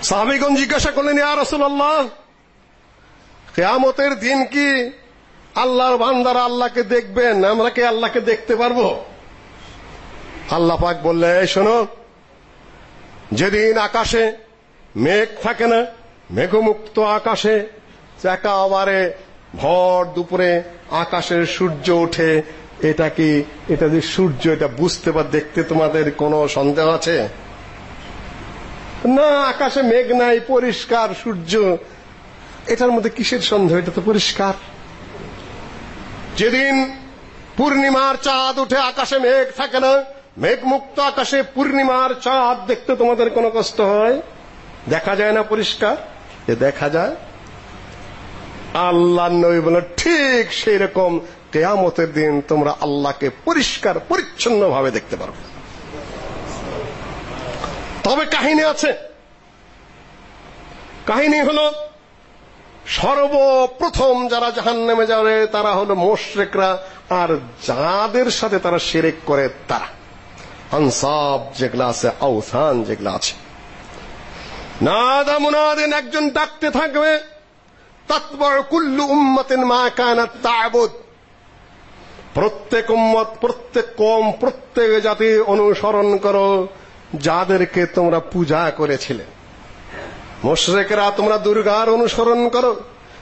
সাহাবীগণ জিজ্ঞাসা করলেন, ইয়া রাসূলুল্লাহ, কিয়ামতের দিন কি আল্লাহর বান্দারা আল্লাহকে দেখবেন? আমরা কি আল্লাহকে দেখতে পারব? আল্লাহ পাক বললে শোনো, যেদিন আকাশে মেঘ থাকে না, মেঘমুক্ত আকাশে একেবারে ভর দুপুরে আকাশের সূর্য ওঠে এটা কি, এটা যে সূর্য, এটা বুঝতে বা দেখতে তোমাদের কোনো সন্দেহ আছে? না, আকাশে মেঘ নাই, পরিষ্কার, সূর্য। এটার মধ্যে কিসের সন্দেহ? এটা তো পরিষ্কার। যেদিন পূর্ণিমার চাঁদ উঠে আকাশে মেঘ থাকে না, মেঘমুক্ত আকাশে পূর্ণিমার চাঁদ দেখতে তোমাদের কোনো কষ্ট হয়? দেখা যায় না পরিষ্কার? যে দেখা যায়? আল্লাহ নবী বলেন, ঠিক সেই রকম কেয়ামতের দিন তোমরা আল্লাহকে পরিষ্কার পরিচ্ছন্ন ভাবে দেখতে পারবে তবে কাহিনী আছে। কাহিনী হলো, সর্বপ্রথম যারা জাহান্নামে যাবে, তারা হলো মুশরিকরা, আর যাদের সাথে তারা শিরক করে, তারা। আনসাব যেগুলা আছে, আউসান যেগুলা আছে। নাদা মুনাদিন একজন ডাকতে থাকবে তাতবা কুল্লু উম্মাতিন মা কানাত তা'বুদ। প্রত্যেক উম্মত প্রত্যেক কম প্রত্যেক জাতি অনুসরণ করো, যাদেরকে তোমরা পূজা করেছিলে। মুশরিকরা তোমরা দুর্গার অনুসরণ করো।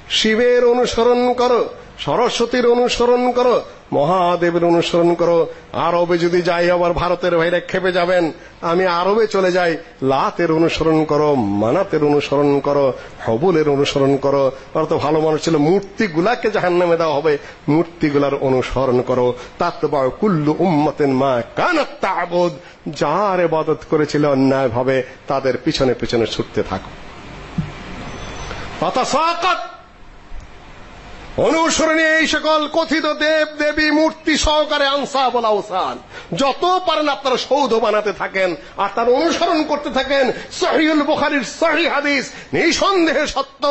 শিবের অনুসরণ করো, সরস্বতীর অনুসরণ করো, মহাদেবের অনুসরণ করো। আরবে যদি যাই, আবার ভারতের বাইরে খেপে যাবেন, আমি আরবে চলে যাই, লাতের অনুসরণ করো, মানাতের অনুসরণ করো, হবুলের অনুসরণ করো। তো ভালো মানুষ ছিল, মূর্তিগুলাকে জাহান্নামে দেওয়া হবে, মূর্তিগুলার অনুসরণ করো। তাতবা কুল্লু উম্মাতিন মা কানাত তা'বুদ, যার ইবাদত করেছিল অন্যায় ভাবে তাদের পিছনে পিছনে ছুটতে থাকো। অনুসরণে এই সকল কথিত দেব দেবী মূর্তি সহকারে আনসাব আউসান যত পারেন আপনারা সৌধ বানাতে থাকেন, আর তার অনুসরণ করতে থাকেন সহিউল বুখারীর সহি হাদিস। নিঃসন্দেহে সত্য,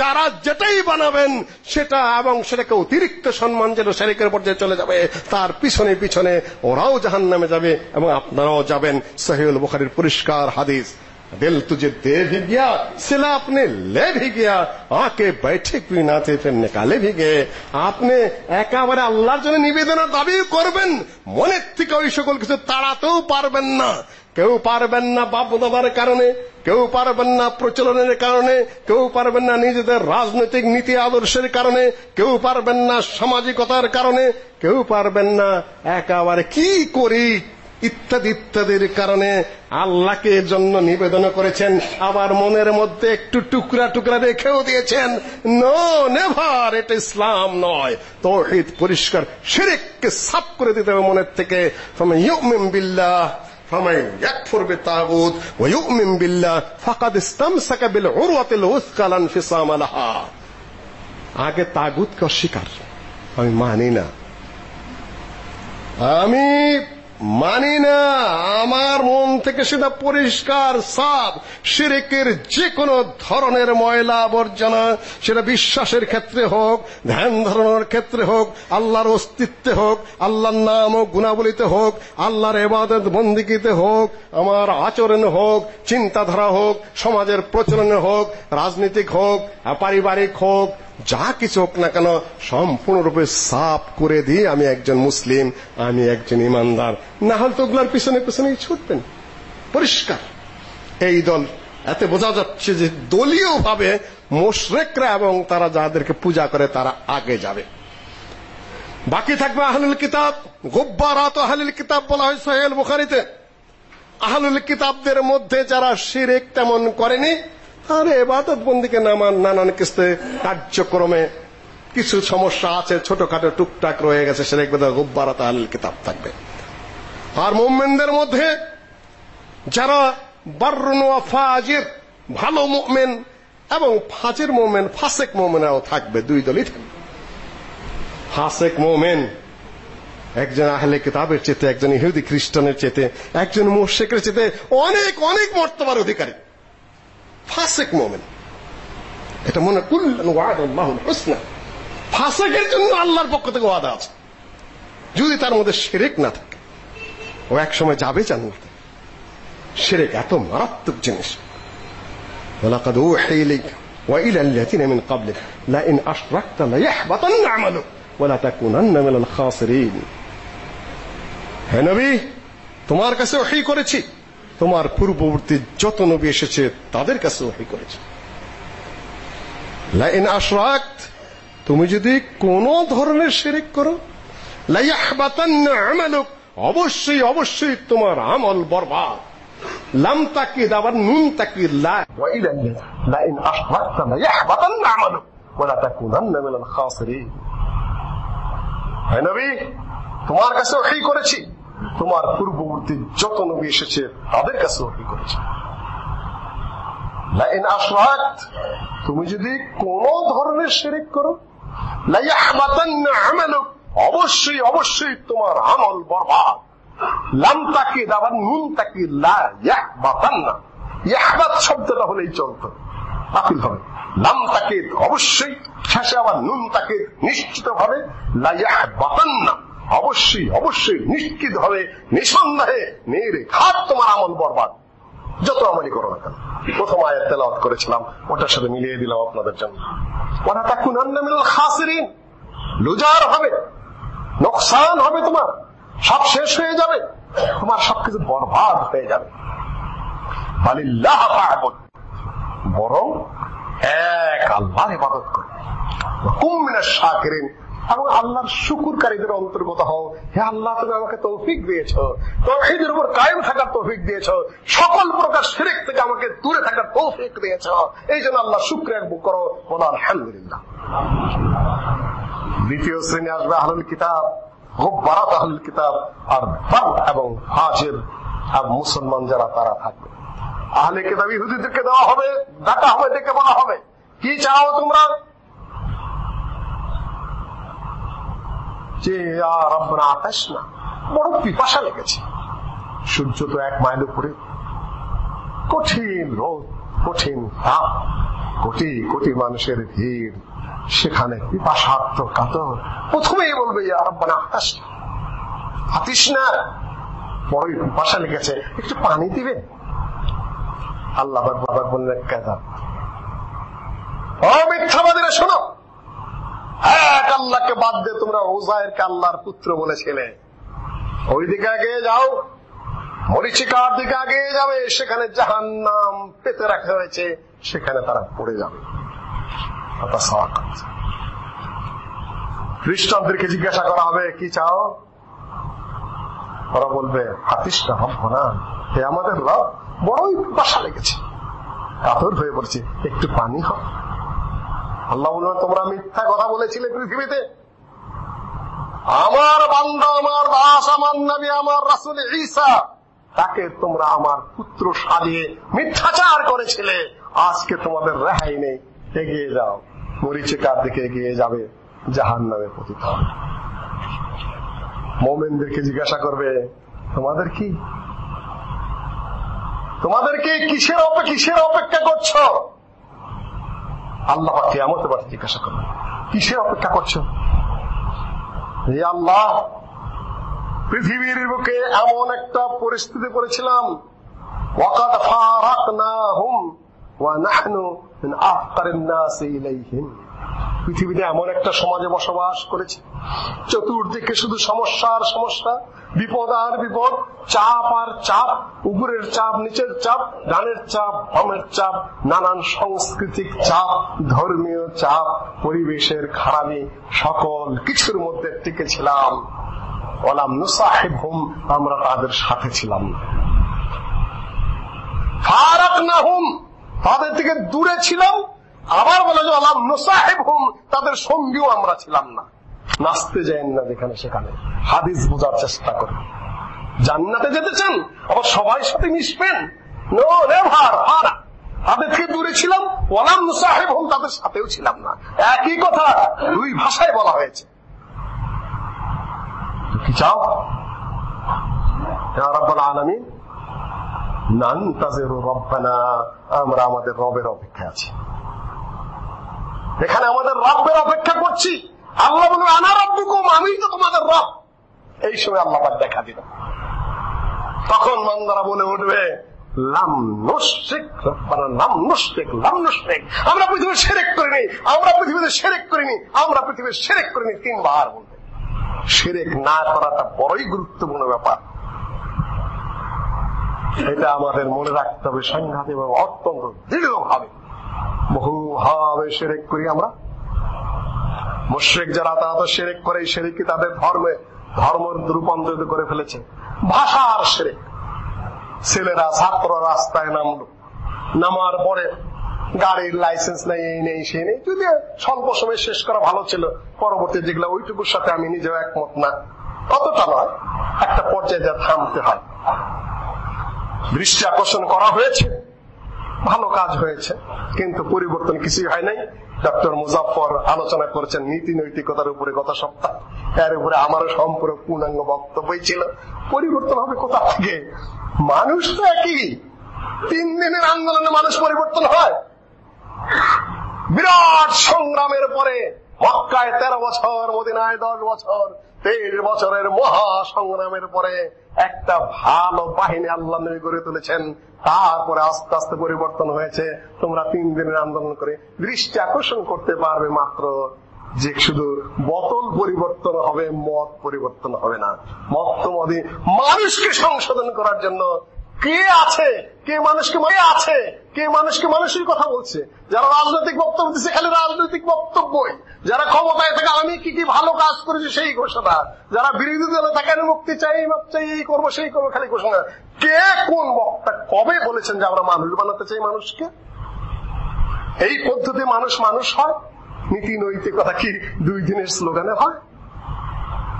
যারা যেটাই বানাবেন, সেটা এবং সেটাকে অতিরিক্ত সম্মান যেন শারিকের পর্যায়ে চলে যাবে, তার পিছনে পিছনে ওরাও জাহান্নামে যাবে এবং আপনারাও যাবেন সহিউল বুখারীর পরিষ্কার হাদিস। दिल तुझे दे भी गया सिला अपने ले भी गया आके बैठे कोई ना थे फिर निकाले भी गए আপনি একেবারে আল্লাহর জন্য নিবেদনের দাবি করবেন মনের থেকে ওই সকল কিছু তাড়াতেও পারবেন না কেউ পারবেন না বাপ দাদার কারণে কেউ পারবেন না প্রচলনের কারণে কেউ পারবেন না নিজেদের রাজনৈতিক নীতি আদর্শের কারণে কেউ পারবেন না সামাজিকতার কারণে কেউ পারবেন না একেবারে কি করি ইত্যাদি ইত্যাদির কারণে আল্লাহকে এর জন্য নিবেদন করেছেন আবার মনের মধ্যে একটু টুকরা টুকরা রেখেও দিয়েছেন নো নেভার এটা ইসলাম নয় তৌহিদ পরিষ্কার শিরককে সাফ করে দিতে হবে মনের থেকে ফামান ইউমিন বিল্লাহ فمن يكفر بالطاغوت ويؤمن بالله فقد استمسك بالعروة الوثقى لا انفصام لها আগে তাগুতকে অস্বীকার আমি মানি না আমি মানি না, আমার মন থেকে সেটা পরিষ্কার, সাফ। শিরিকের যে কোনো ধরনের ময়লা আবর্জনা, সেটা বিশ্বাসের ক্ষেত্রে হোক, ধ্যান ধারণার ক্ষেত্রে হোক, আল্লাহর অস্তিত্বে হোক, আল্লাহর নাম ও গুণাবলিতে হোক, আল্লাহর এবাদত বন্দিকিতে হোক, আমার আচরণ হোক, চিন্তাধারা হোক, সমাজের প্রচলনে হোক, রাজনীতিক হোক, পারিবারিক হোক যা কিছু হোক না কেন, সম্পূর্ণরূপে সাফ করে দিয়ে আমি একজন মুসলিম, আমি একজন ইমানদার। না হলে তো ওগুলার পিছনে পিছনেই ছুটবেন। পরিষ্কার। এই দল, এতে বোঝা যাচ্ছে যে দলীয় ভাবে মোশরেকরা এবং তারা যাদেরকে পূজা করে, তারা আগে যাবে। বাকি থাকবে আহলুল কিতাব। গোব্বারাত আহলুল কিতাব বলা হয় সোহেল বুখারীতে। আহলুল কিতাবদের মধ্যে যারা শিরিক তেমন করেনি আর এবাদত বন্দিকে নামান নানান কিস্তে কার্যক্রমে কিছু সমস্যা আছে, ছোটখাটো টুকটাক রয়ে গেছে, সেটা একবার গোব্বারাত আহলুল কিতাব থাকবে। আর মুমিনদের মধ্যে যারা বাররুন ওয়া ফাজির, ভালো মুমিন এবং ফাজির মুমিন, ফাসেক মুমিনরাও থাকবে, দুই দলই থাকবে। ফাসেক মুমিন একজন আহলে কিতাবের চেতে একজন ইহুদি খ্রিস্টানের চেতে একজন মুশরিকের চেতে অনেক অনেক মর্তবার অধিকারী। ফাসেক মুমিন এটা মনে কুল্লান ওয়াদাল্লাহুল হুসনা ফাসেকের জন্য আল্লাহর পক্ষ থেকে ওয়াদা আছে যদি তার মধ্যে শিরক না থাকে ও এক সময় যাবে জান্নাতে শিরক এত মারাত্মক জিনিস ولقد أوحي إليك وإلى الذين من قبلك لئن أشركت ليحبطن عملك ولا تكونن من الخاسرين হে নবী তোমার কাছে ওহী করেছি তোমার পূর্ববর্তী যত নবী এসেছে, তাদের কাছে ওহী করেছি। লাইন আশরাকত, তুমি যদি কোন ধরনের শিরিক করো, লাইয়াহবাতান্না আমালুক, অবশ্যই অবশ্যই তোমার আমল বরবাদ। লাম তাকিদ, আবার নুন তাকিদ, লা। ওয়াইলা লাইন আশরাকত, লাইয়াহবাতান্না আমালুক, ওয়ালা তাকুনান্না মিনাল খাসিরিন। হে নবী, তোমার কাছে ওহী করেছি। তোমার পূর্ববর্তী যত নবী এসেছে, তাদের কাছে ওহী করেছি। তুমি যদি কোন ধরনের শিরিক করো অবশ্যই অবশ্যই তোমার আমল বরবাদ। লাম তাকিদ আবার নুন তাকিদ লা ইয়াহবাতান্না ইয়াহবাত শব্দটা হলেই চলতো, বাতিল হবে। লাম তাকিদ অবশ্যই, শেষে আবার নুন তাকিদ নিশ্চিত ভাবে লা ইয়াহবাতান্না অবশ্যই অবশ্যই নিশ্চিত হবে নিঃসন্দেহে ঘাট তোমার আমল বরবাদ। যত আমলই করো না কেন। প্রথম আয়াত তেলাওয়াত করেছিলাম, ওটার সাথে মিলিয়ে দিলাম আপনাদের জন্য। ওরা তাকুন মিনাল খাসিরিন। লুজার হবে, নোকসান হবে তোমার। সব শেষ হয়ে যাবে। তোমার সবকিছু বরবাদ হয়ে যাবে। বরং এক আল্লাহর ইবাদত করো। কুম মিনাশ শাকিরিন। এবং আল্লাহর শুকুরকারীদের অন্তর্গত হও। হে আল্লাহ, তুমি আমাকে তৌফিক দিয়েছ। তৌহিদের উপর কায়েম থাকার তৌফিক দিয়েছ। সকল প্রকার শিরিক থেকে আমাকে দূরে থাকার তৌফিক দিয়েছ। এই জন্য আল্লাহ শুক্রিয়া করো। বলো, আলহামদুলিল্লাহ। দ্বিতীয় শ্রেণি আসবে আহলুল কিতাব গোব্বারাত আহলুল কিতাব, আর বার এবং হাজির আর মুসলমান যারা, তারা থাকবে। আহলে কিতাব ইহুদিদেরকে দেওয়া হবে, ডাকা হবে, ডেকে বলা হবে। কি চাও তোমরা? যে রব্বনা আকাশ না বড় পিপাসা লেগেছে। সূর্য তো এক মাইল উপরে। কঠিন রোদ, কঠিন তাপ, কোটি কোটি মানুষের ভিড়, সেখানে পিপাসার্থ কাতর। প্রথমেই বলবে, ইয়া রব্বানা আকাশ হাতিস না বড়ই পিপাসা লেগেছে। একটু পানি দিবে আল্লাহ বাবা বললেন কেদা ও মিথ্যাবাদীরা শোনো এক আল্লাহকে বাদ দিয়ে তোমরা ওজায়েরকে আল্লাহর পুত্র বলেছিলে। ওই দিকে আগে যাও। মরিচিকার দিকে আগে যাবে। সেখানে জাহান নাম পেতে রাখা হয়েছে। সেখানে তারা পড়ে যাবে। খ্রিস্টানদেরকে জিজ্ঞাসা করা হবে, কি চাও? ওরা বলবে, হাতিসটা হব না। আমাদের রব, বড়ই বাসা লেগেছে। কাতর হয়ে পড়ছে। একটু পানি হয় আল্লাহ বলবেন তোমরা মিথ্যা কথা বলেছিলে পৃথিবীতে। আমার বান্দা, আমার দাস, আমার নবী, আমার রাসুল ঈসা, তাকে তোমরা আমার পুত্র সাজিয়ে মিথ্যাচার করেছিলে। আজকে তোমাদের রেহাই নেই। এগিয়ে যাও। মরিচিকার দিকে এগিয়ে যাবে। জাহান নামে পতিত মোমেনদেরকে জিজ্ঞাসা করবে, তোমাদের কি? তোমাদেরকে কিসের অপেক্ষা কিসের অপেক্ষা করছ? আল্লাহ কেমতে পারে জিজ্ঞাসা করবে। কিসের অপেক্ষা করছ? আল্লাহ, পৃথিবীর বুকে এমন একটা পরিস্থিতি করেছিলাম। পৃথিবীতে এমন একটা সমাজে বসবাস করেছে। চতুর্দিকে শুধু সমস্যার সমস্যা বিপদ আর বিপদ, চাপ আর চাপ উপরের চাপ, নিচের চাপ ডানের চাপ, বামের চাপ, নানান সাংস্কৃতিক চাপ, ধর্মীয় চাপ, পরিবেশের খারাপি, সকল কিছুর মধ্যে টিকে ছিলাম ওলাম নুসাহেব হুম আমরা তাদের সাথে ছিলাম। ফারাক না হুম তাদের থেকে দূরে ছিলাম, আবার বলে যে আলাম নোসাহেব হুম তাদের সঙ্গীও আমরা ছিলাম না। নাচতে যায়েন না যেখানে সেখানে। হাদিস বোঝার চেষ্টা করে। জান্নাতে যেতে চান, আবার সবাই সাথে মিশবেন। দূরে ছিলাম হুম, তাদের সাথেও ছিলাম না। একই কথা দুই ভাষায় বলা হয়েছে। কি চাও? আমরা আমাদের রবের অপেক্ষা আছি। এখানে আমাদের রব্বের অপেক্ষা করছি। আল্লাহ বলবে আনা রব্বুকুম আমি তো তোমাদের রব। এই সময় আল্লাহ পাক দেখা দিল। তখন মন্দারা বলে উঠবে আমরা পৃথিবীর সেরেক করিনি, আমরা পৃথিবীতে সেরেক করিনি, আমরা পৃথিবীর সেরেক করিনি তিনবার বলবে সেরেক না করাটা বড়ই গুরুত্বপূর্ণ ব্যাপার। এটা আমাদের মনে রাখতে হবে, সংঘাত অত্যন্ত দৃঢ়ভাবে। বহুভাবে সেরেক করি আমরা। মুশ্রেক যারা, তারা তো সেরেক করে সেরেকি তাদের ধর্মে ধর্ম রূপান্তরিত করে ফেলেছে। ভাষার সেরেক ছেলেরা ছাত্র রাস্তায় নামলো। নামার পরে গাড়ির লাইসেন্স নেই, এই নেই সে নেই। যদি স্বল্প সময় শেষ করা ভালো ছিল, পরবর্তী যেগুলো, ওইটুকুর সাথে আমি নিজেও একমত না। অতটা নয়, একটা পর্যায়ে যা থামতে হয়। দৃষ্টি আকর্ষণ করা হয়েছে। ভালো কাজ হয়েছে, কিন্তু পরিবর্তন কিছুই হয় নাই। ডক্টর মুজাফর আলোচনা করছেন নীতি নৈতিকতার উপরে গত সপ্তাহ। এর উপরে আমারও সম্পূর্ণ পূর্ণাঙ্গ বক্তব্যই ছিল। পরিবর্তন হবে কোথা থেকে? মানুষ তো একই। তিন দিনের আন্দোলনে মানুষ পরিবর্তন হয়। বিরাট সংগ্রামের পরে মক্কায় তেরো বছর, মদিনায় দশ বছর, তেইশ বছরের মহা সংগ্রামের পরে একটা ভালো বাহিনী আল্লাহ নবী গড়ে তুলেছেন। তারপরে আস্তে আস্তে পরিবর্তন হয়েছে। তোমরা তিন দিনের আন্দোলন করে দৃষ্টি আকর্ষণ করতে পারবে মাত্র যে শুধু বোতল পরিবর্তন হবে, মত পরিবর্তন হবে না। মত মানুষকে সংশোধন করার জন্য কে আছে? কে মানুষকে কে আছে? কে মানুষকে মানুষের কথা বলছে? যারা রাজনৈতিক বক্তব্য দিচ্ছে, খালি রাজনৈতিক বক্তব্যই। যারা ক্ষমতায় থাকে, আমি কি কি ভালো কাজ করেছি সেই ঘোষণা। যারা বিরোধী দলে থাকে, আমি মুক্তি চাই মাপ চাই, এই করব, সেই করব, খালি ঘোষণা। কে কোন বক্তা কবে বলেছেন যে আমরা মানুষ বানাতে চাই মানুষকে? এই পদ্ধতি মানুষ মানুষ হয়? নীতি নৈতিকতা কি দুই দিনের স্লোগানে হয়?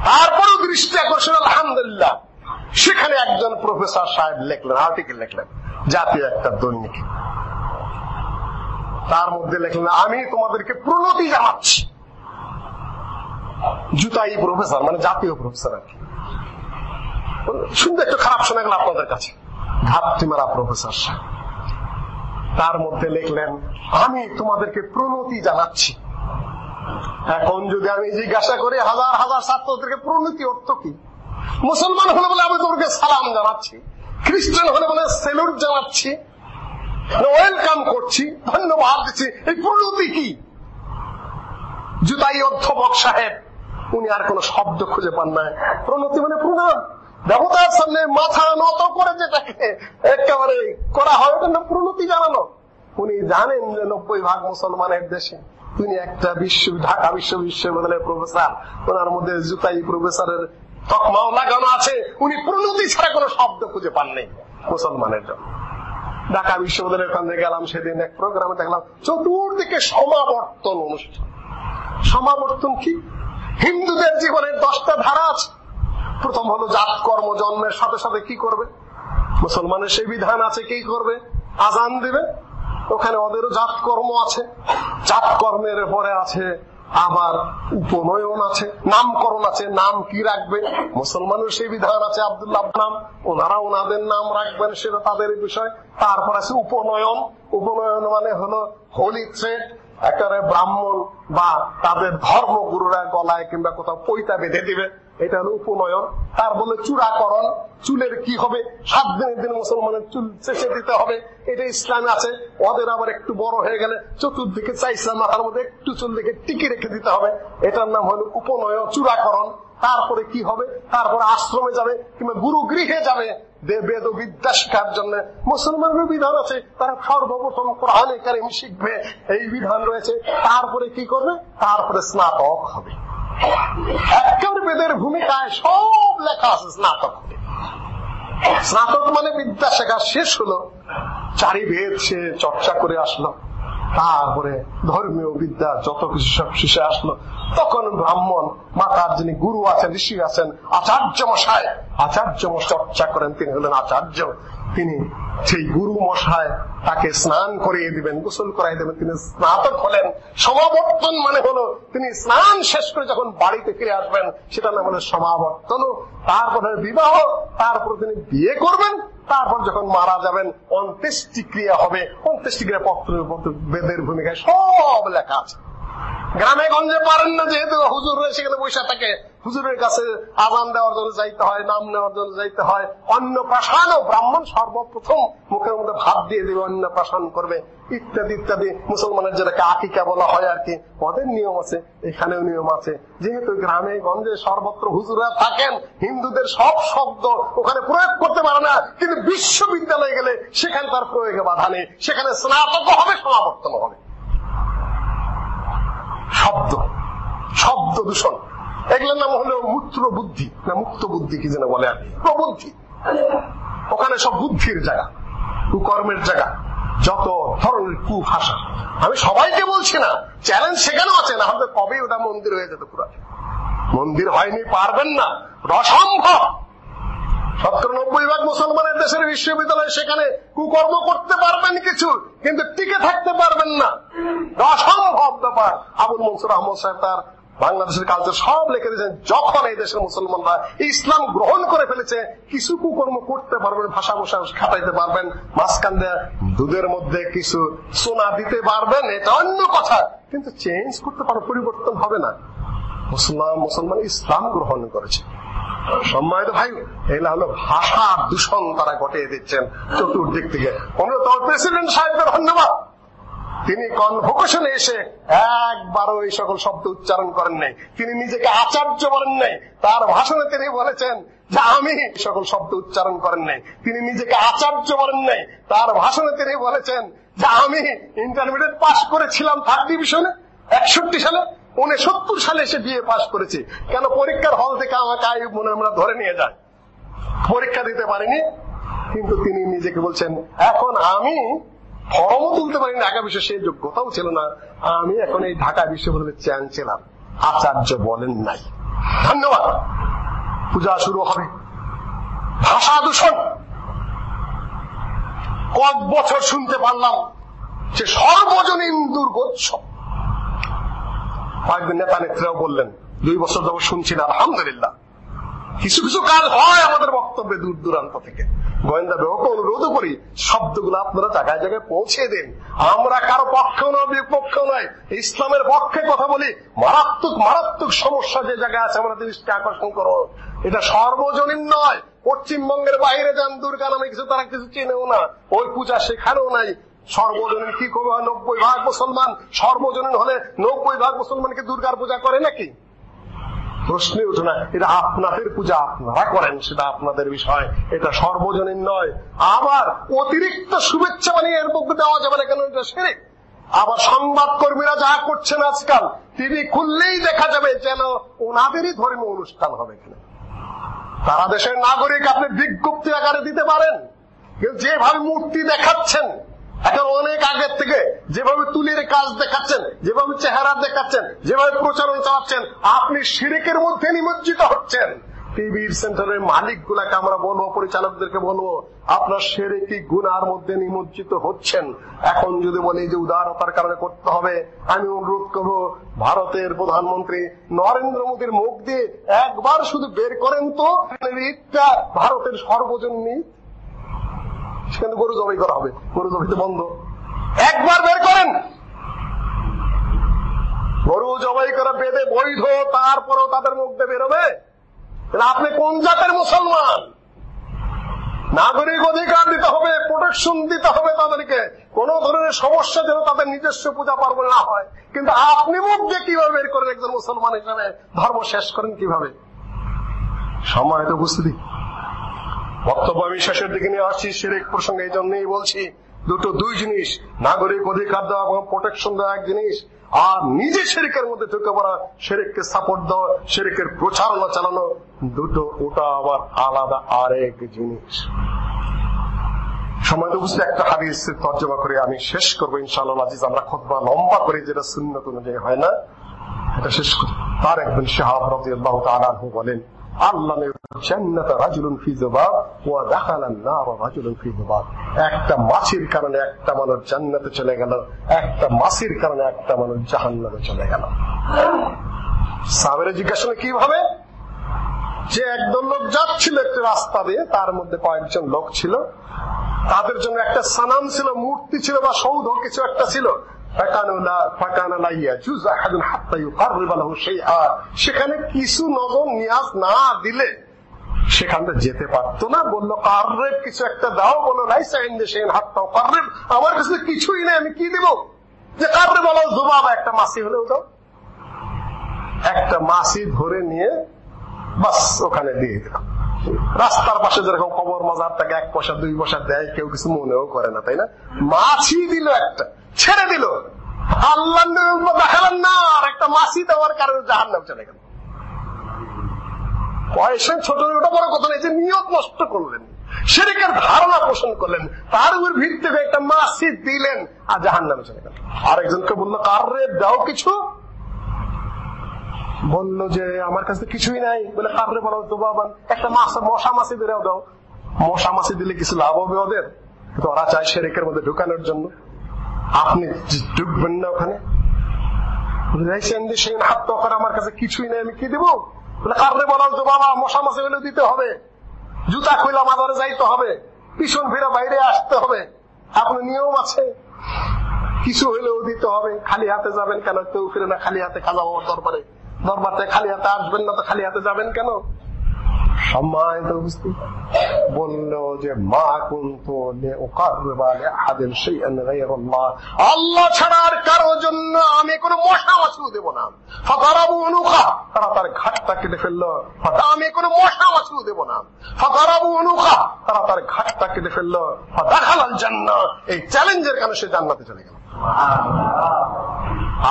তারপরেও দৃষ্টি আকর্ষণ, আলহামদুলিল্লাহ। সেখানে একজন প্রফেসর সাহেব লেখলেন আর্টিকেল লেখলেন, জাতীয় একটা দৈনিক। তার মধ্যে লেখলেন, আমি তোমাদেরকে প্রণতি জানাচ্ছি। জুতাই প্রফেসর মানে জাতীয় প্রফেসর আর কি। শুনতে একটু খারাপ শোনা গেল আপনাদের কাছে। ঘাপটি মারা প্রফেসর সাহেব। তার মধ্যে লিখলেন, আমি তোমাদেরকে প্রণতি জানাচ্ছি। এখন যদি আমি জিজ্ঞাসা করি, হাজার হাজার ছাত্রদেরকে প্রণতি অর্থ কি? মুসলমান হলে বলে আমি তোমাকে সালাম জানাচ্ছি, খ্রিস্টান হলে বলে সেলুট জানাচ্ছি ওয়েলকাম করছি, ধন্যবাদ দিচ্ছি। এই প্রণতি কি? জুতাই অধ্যাপক সাহেব, উনি আর কোন শব্দ খুঁজে পান না। প্রণতি মানে প্রণাম। দেবতার সামনে মাথা নত করে যেটাকে একেবারে করা হয় ওটা প্রণতি জানানো। উনি জানেন যে নব্বই ভাগ মুসলমানের দেশে তিনি একটা বিশ্ব ঢাকা বিশ্ব বিশ্ববিদ্যালয়ের প্রফেসর। ওনার মধ্যে জুতাই প্রফেসরের তকমাও লাগানো আছে, উনি প্রণতি ছাড়া কোনো শব্দ খুঁজে পাননি। মুসলমানের জন্য। ঢাকা বিশ্ববিদ্যালয়ের ওখানে গেলাম, সেদিন এক প্রোগ্রামে দেখলাম, চতুর্দিকে সমাবর্তন অনুষ্ঠান। সমাবর্তন কি? হিন্দুদের জীবনের দশটা ধারা আছে। প্রথম হলো জাত, কর্ম, জন্মের সাথে সাথে কি করবে? মুসলমানের সেই বিধান আছে, কি করবে? আজান দিবে। ওখানে ওদেরও জাত, কর্ম আছে। জাতকর্মের পরে আছে আবার উপনয়ন আছে, নামকরণ আছে, নাম কি রাখবে মুসলমানের সেই বিধান আছে আবদুল্লাহ নাম। ওনারা ওনাদের নাম রাখবেন, সেটা তাদের বিষয়। তারপর আছে উপনয়ন। উপনয়ন মানে হলো হোলি থ্রেড একেবারে ব্রাহ্মণ বা তাদের ধর্মগুরুরা গলায় কিংবা কোথাও পৈতা বেঁধে দিবে, এটা হলো উপনয়ন। তার বলে চূড়াকরণ, চুলের কি হবে? সাত দিনের দিন মুসলমানের চুল চেষে দিতে হবে, এটা ইসলামে আছে। ওদের আবার একটু বড় হয়ে গেলে চতুর্দিকে চাইছে মাথার মধ্যে একটু চুল দিকে টিকে রেখে দিতে হবে। এটার নাম হলো উপনয়ন, চূড়াকরণ। তারপরে কি হবে? তারপরে আশ্রমে যাবে কিংবা গুরু গৃহে যাবে। বেদ বিদ্যা শেখার জন্য মুসলমানের বিধান আছে। তারা সর্বপ্রথম কোরআনে কারিম শিখবে। এই বিধান রয়েছে। তারপরে কি করবে? তারপরে স্নাতক হবে। বেদের ভূমিকায় সব লেখা আছে স্নাতক। স্নাতক মানে বিদ্যা শেখা শেষ হলো। চারি ভেদ সে চর্চা করে আসলো। তারপরে ধর্মীয় বিদ্যা যত কিছু সব শেষে আসলো। তখন ব্রাহ্মণ, মাতার যিনি গুরু আছেন, ঋষি আছেন আচার্য মশাই আচার্য চর্চা করেন, তিনি হলেন আচার্য। তিনি সেই গুরু মশাই তাকে স্নান করিয়ে দিবেন, গোসল করাই দেবেন, তিনি স্নাতক হলেন। সমাবর্তন মানে হলো, তিনি স্নান শেষ করে যখন বাড়িতে ফিরে আসবেন সেটা নাম হলো সমাবর্তন তারপরে বিবাহ, তারপর তিনি বিয়ে করবেন, তারপর যখন মারা যাবেন অন্ত্যেষ্টিক্রিয়া হবে। অন্ত্যেষ্টিক্রিয়া পত্র বেদের ভূমিকায় সব লেখা আছে। গ্রামে গঞ্জে পারেন না, যেহেতু হুজুর সেখানে বৈশা থাকে। হুজুরের কাছে আজান দেওয়ার জন্য যাইতে হয়, নাম নেওয়ার জন্য যাইতে হয় অন্য প্রাসান ও ব্রাহ্মণ সর্বপ্রথম মুখের মধ্যে ভাত দিয়ে দেবে অন্য প্রাসান করবে। ইত্যাদি ইত্যাদি। মুসলমানের যেটাকে আকিকা বলা হয় আর কি, ওদের নিয়ম আছে, এখানেও নিয়ম আছে। যেহেতু গ্রামে, গঞ্জে সর্বত্র হুজুরা থাকেন, হিন্দুদের সব শব্দ ওখানে প্রয়োগ করতে পারে না, কিন্তু বিশ্ববিদ্যালয়ে গেলে সেখানে তার প্রয়োগে বাধা নেই। সেখানে স্নাতক হবে, সমাবর্তন হবে। শব্দ শব্দ দূষণ। এগুলোর নাম হলো মূত্র বুদ্ধি। না, মুক্ত বুদ্ধি কি যেন বলে প্রবুদ্ধি। ওখানে সব বুদ্ধির জায়গা, কুকর্মের জায়গা, যত ধরনের কুভাষা। আমি সবাইকে বলছি না চ্যালেঞ্জ সেখানেও আছে, না হয়তো কবে ওটা মন্দির হয়ে যেত পুরো। মন্দির হয়নি, পারবেন না। অসম্ভব। শতকরা নব্বই ভাগ মুসলমানের দেশের বিশ্ববিদ্যালয় সেখানে কুকর্ম করতে পারবেন কিছু, কিন্তু টিকে থাকতে পারবেন না। অসম্ভব ব্যাপার। আবুল মনসুর আহমদ সাহেব তার বাংলাদেশের কালচার সব লিখে দিয়েছেন, যখন এই দেশের মুসলমানরা ইসলাম গ্রহণ করে ফেলেছে, কিছু কুকর্ম করতে পারবেন, ভাষা ভাষা খাটাইতে পারবেন, মাঝখান দিয়ে দুধের মধ্যে কিছু সোনা দিতে পারবেন, এটা অন্য কথা। কিন্তু চেঞ্জ করতে পারো পরিবর্তন হবে না। মুসলমান মুসলমান ইসলাম গ্রহণ করেছে। সম্মানিত ভাই, এগুলো হলো ভাষা দূষণ তারা ঘটিয়ে দিচ্ছেন চতুর্দিক থেকে। প্রেসিডেন্ট সাহেবকে ধন্যবাদ। তিনি কনভোকেশনে এসে একবারও এই সকল শব্দ উচ্চারণ করেন নাই। তিনি নিজেকে আচার্য বলেন নাই। তার ভাষণে তিনি বলেছেন যে আমি সকল শব্দ উচ্চারণ করেন নাই। তিনি নিজেকে আচার্য বলেন নাই। তার ভাষণে তিনি বলেছেন যে আমি ইন্টারমিডিয়েট পাশ করেছিলাম থার্ড ডিভিশনে একষট্টি সালে, উনসত্তর সালে এসে বিয়ে পাশ করেছি। কেন পরীক্ষার হল থেকে আমাকে আয়ু মনে আমরা ধরে নিয়ে যাই পরীক্ষা দিতে পারিনি, কিন্তু তিনি নিজেকে বলছেন, এখন আমি ফর্মও তুলতে পারিনি, ঢাকা বিশ্ব সেই যোগ্যতাও ছিল না। আমি এখন এই ঢাকা বিশ্ববিদ্যালয়ের চ্যান্সেলার আচার্য বলেন নাই। ধন্যবাদ। পূজা শুরু হবে। ভাষা দূষণ। কয়েক বছর শুনতে পারলাম যে সর্বজনীন দুর্গোৎসব কয়েকদিন নেতা নেত্রীরাও বললেন, দুই বছর যখন শুনছি না, আলহামদুলিল্লাহ। কিছু কিছু কাজ হয় আমাদের বক্তব্যে দূর দূরান্ত থেকে। গোয়েন্দা বিভাগকে অনুরোধ করি, শব্দগুলো আপনারা জায়গায় জায়গায় পৌঁছে দেন। আমরা কারও পক্ষেও নয়, বিপক্ষেও নয়। ইসলামের পক্ষে কথা বলি, মারাত্মক মারাত্মক সমস্যা যে জায়গায় আছে আমরা দৃষ্টি আকর্ষণ করো। এটা সর্বজনীন নয়। পশ্চিমবঙ্গের বাইরে যান, দুর্গা নামে কিছু, তারা কিছু চেনেও না। ওই পূজা সেখানেও নাই। সর্বজনীন কি করবে? নব্বই ভাগ মুসলমান। সর্বজনীন হলে নব্বই ভাগ মুসলমানকে দুর্গার পূজা করে নাকি? প্রশ্নই উঠে না, এটা আপনাদের পূজা, আপনারা করেন সেটা আপনাদের বিষয়। এটা সর্বজনীন নয়। আবার অতিরিক্ত শুভেচ্ছা বানিয়ে এর পক্ষে দেওয়া যাবে না কেন? এটা সেরে। আবার সংবাদ কর্মীরা যা করছেন আজকাল টিভি খুললেই দেখা যাবে যেন ওনাদেরই ধর্মীয় অনুষ্ঠান হবে এখানে তারা দেশের নাগরিক, আপনি বিজ্ঞপ্তি আকারে দিতে পারেন। যেভাবে মূর্তি দেখাচ্ছেন এখন অনেক আগের থেকে যেভাবে তুলির কাজ দেখাচ্ছেন, যেভাবে চেহারা দেখাচ্ছেন, যেভাবে প্রচারণ চালাচ্ছেন, আপনি সিরিকের মধ্যে নিমজ্জিত হচ্ছেন। টিভির সেন্টারের মালিক গুলাকে আমরা বলব, পরিচালকদেরকে বলব, আপনার সেরে কি গুনার মধ্যে নিমজ্জিত হচ্ছেন? এখন যদি বলি যে উদারতার কারণে করতে হবে, আমি অনুরোধ করব, ভারতের প্রধানমন্ত্রী নরেন্দ্র মোদীর মুখ দিয়ে একবার শুধু বের করেন তো ভারতের সর্বজনীন সেখানে গরু জবাই করা হবে। গরু জবাইতে বন্ধ। একবার বের করেন। গরু জবাই করা বেদে বৈধ, তারপরও তাদের মধ্যে বেরোবে। আপনি কোন জাতের মুসলমান? নাগরিক অধিকার দিতে হবে প্রোটেকশন দিতে হবে তাদেরকে। কোন ধরনের সমস্যা যেন তাদের নিজস্ব পূজা পার্বণ না হয়। কিন্তু আপনি মুখ দিয়ে কীভাবে বের করেন একজন মুসলমান হিসাবে? ধর্ম শেষ করেন কীভাবে? সময় তো উপস্থিতি। বক্তব্য আমি শেষের দিকে নিয়ে আসছি। সেরেক প্রসঙ্গে এই জন্যই বলছি, দুটো দুই জিনিস, নাগরিক অধিকার দেওয়া এবং প্রোটেকশন দেওয়া এক জিনিস, আর নিজে শেরিকের মধ্যে ঢুকে পড়া শেরিককে সাপোর্ট দেওয়া শেরিকের প্রচারণা চালানো, দুটো ওটা আবার আলাদা আরেক জিনিস। সময় বুঝতে একটা হাদিস তর্জমা করে আমি শেষ করব ইনশাআল্লাহ আজিজ। আমরা খোদবা লম্বা করে, যেটা সুন্নত অনুযায়ী হয় না, এটা শেষ করি তার একজন শাহাব বলেন কীভাবে? যে একদল লোক যাচ্ছিল একটা রাস্তা দিয়ে, তার মধ্যে কয়েকজন লোক ছিল। তাদের জন্য একটা সানাম ছিল, মূর্তি ছিল বা সৌধ, কিছু একটা ছিল। সেখানে কিছু নজর নিয়াজ না দিলে সেখানটা যেতে পারতো না। বলল কার্রেব কিছু একটা দাও। বলো হাতটাও কার্রেব আমার কাছে কিছুই নেই, আমি কি দিব? যে কার্রে বলো, জবাব, একটা মাসি হলেও দাও। একটা মাসি ধরে নিয়ে বাস ওখানে দিয়ে দিলাম রাস্তার পাশে যেরকম কবর মাজার তাকে এক পয়সা, দুই পয়সা দেয়, কেউ কিছু মনেও করে না, তাই না? মাছি দিল একটা। ছেড়ে দিল। আল্লাহ না, আর একটা মাছি দেওয়ার কারণে জাহার নাম চলে গেল। পয়সা ছোট ওটা বড় কথা নেই যে নিয়ত নষ্ট করলেন সেদিকের ধারণা পোষণ করলেন, তার উপর ভিত্তিতে একটা মাসি দিলেন, আর জাহান নামে চলে গেল। আরেকজনকে বলল, কার রে, দাও কিছু? বলল যে, আমার কাছে কিছুই নাই। বলে কাররে বলো তো বাবা, একটা মাছ মশা মাছি দিলেও দাও। মশা মাছি দিলে কিছু লাভ হবে ওদের? তো ওরা চায় সেরেকের মধ্যে ঢুকানোর জন্য। আপনি ঢুকবেন না ওখানে? আমার কাছে কিছুই নেই, আমি কি দিব? কাররে বলো তো বাবা, মশা মাছি হলে দিতে হবে। জুতা খুইলা মাদারে যাইতে হবে। পিছন ফিরে বাইরে আসতে হবে। আপনার নিয়ম আছে। কিছু হইলেও দিতে হবে। খালি হাতে যাবেন কেন? কেউ ফিরে না, খালি হাতে বাবার দরবারে। দরবারতে খালি হাতে আসবেন না তো খালি হাতে যাবেন কেন? সম্মানিত উপস্থিত। বলল যে মা কুন্তু আল্লাহ ছাড়া আর কারোর জন্য আমি কোনো মশা মাছু দেব না। অনুখা তারা তার ঘাটটা কেটে ফেলল। আমি কোনো মশা মাছু দেব না। ফাতারাবু অনুখা তারা তার ঘাটটা কেটে ফেলল। দেখালাল জান্না এই চ্যালেঞ্জের কারণে সে জান্নাতে চলে গেল।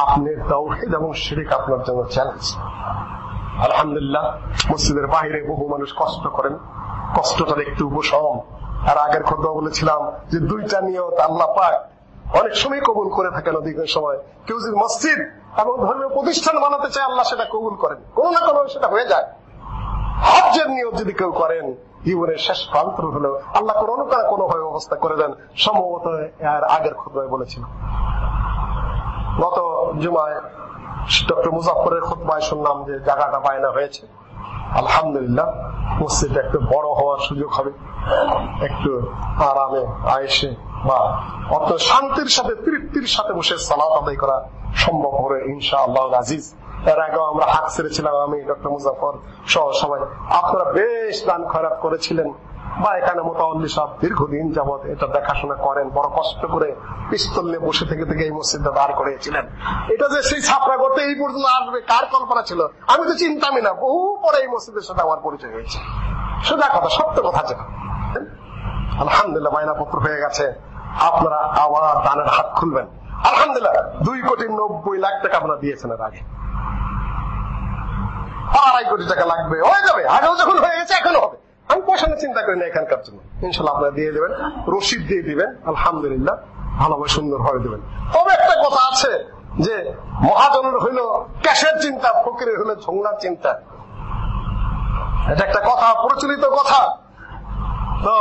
আপনি তৌহিদ এবং শিরিক আপনার জন্য চ্যালেঞ্জ। আলহামদুলিল্লাহ, মসজিদের বাহিরে বহু মানুষ কষ্ট করেন। কষ্টটার একটু উপশম। আর আগের কথা বলেছিলাম যে দুইটা নিয়ত আল্লাহ পাক অনেক সময় কবুল করে থাকেন অধিক সময়। কেউ যদি মসজিদ এবং ধর্মীয় প্রতিষ্ঠান বানাতে চায়, আল্লাহ সেটা কবুল করেন। কোন না কোনো সেটা হয়ে যায়। হজ্জের নিয়ত যদি কেউ করেন, জীবনের শেষ প্রান্ত হলো, আল্লাহ কোনো না কোনো ভাবে ব্যবস্থা করে দেন। সম্ভবত আর আগের খোদায় বলেছিলাম। গত জুমায় ডক্টর মুজাফরের শুনলাম যে জায়গাটা বায়না হয়েছে। আলহামদুলিল্লাহ একটু বড় হওয়ার সুযোগ হবে। একটু আরামে আয়েসে বা অত শান্তির সাথে, তৃপ্তির সাথে বসে সালাত আদায় করা সম্ভব হবে ইনশা আল্লাহ আজিজ। এর আগেও আমরা হাত ছেড়েছিলাম আমি, ডক্টর মুজাফর সহ সবাই। আপনারা বেশ দান খয়রাত করেছিলেন। বা এখানে মোটামুটি সব দীর্ঘদিন যাবৎ এটা দেখাশোনা করেন, বড় কষ্ট করে পিস্তল নিয়ে বসে থেকে থেকে এই মসজিদটা দাঁড় করিয়েছিলেন। এটা যে সেই ছাপড়া করতে এই পর্যন্ত আসবে, কার কল্পনা ছিল? আমি তো চিন্তামি না, বহু পরে এই মসজিদের সাথে আমার পরিচয় হয়েছে। সোজা কথা, সত্য কথা যেটা। আলহামদুলিল্লাহ মায়নাপত্র হয়ে গেছে। আপনারা আবার দানের হাত খুলবেন। আলহামদুলিল্লাহ, দুই কোটি নব্বই লাখ টাকা আপনারা দিয়েছেন আগে। আড়াই কোটি টাকা লাগবে, হয়ে যাবে। আগেও যখন হয়ে গেছে, এখনও হবে। আমি পয়সা নিয়ে চিন্তা করি না এখানকার জন্য। ইনশাল্লাহ আপনারা দিয়ে দেবেন রসিদ দিয়ে দিবেন, আলহামদুলিল্লাহ, ভালোভাবে সুন্দর হয়ে দেবেন। তবে একটা কথা আছে যে, মহাজনের হইল ক্যাশের চিন্তা, ফকিরের হইল ঝোংলার চিন্তা। এটা একটা কথা, প্রচলিত কথা। তো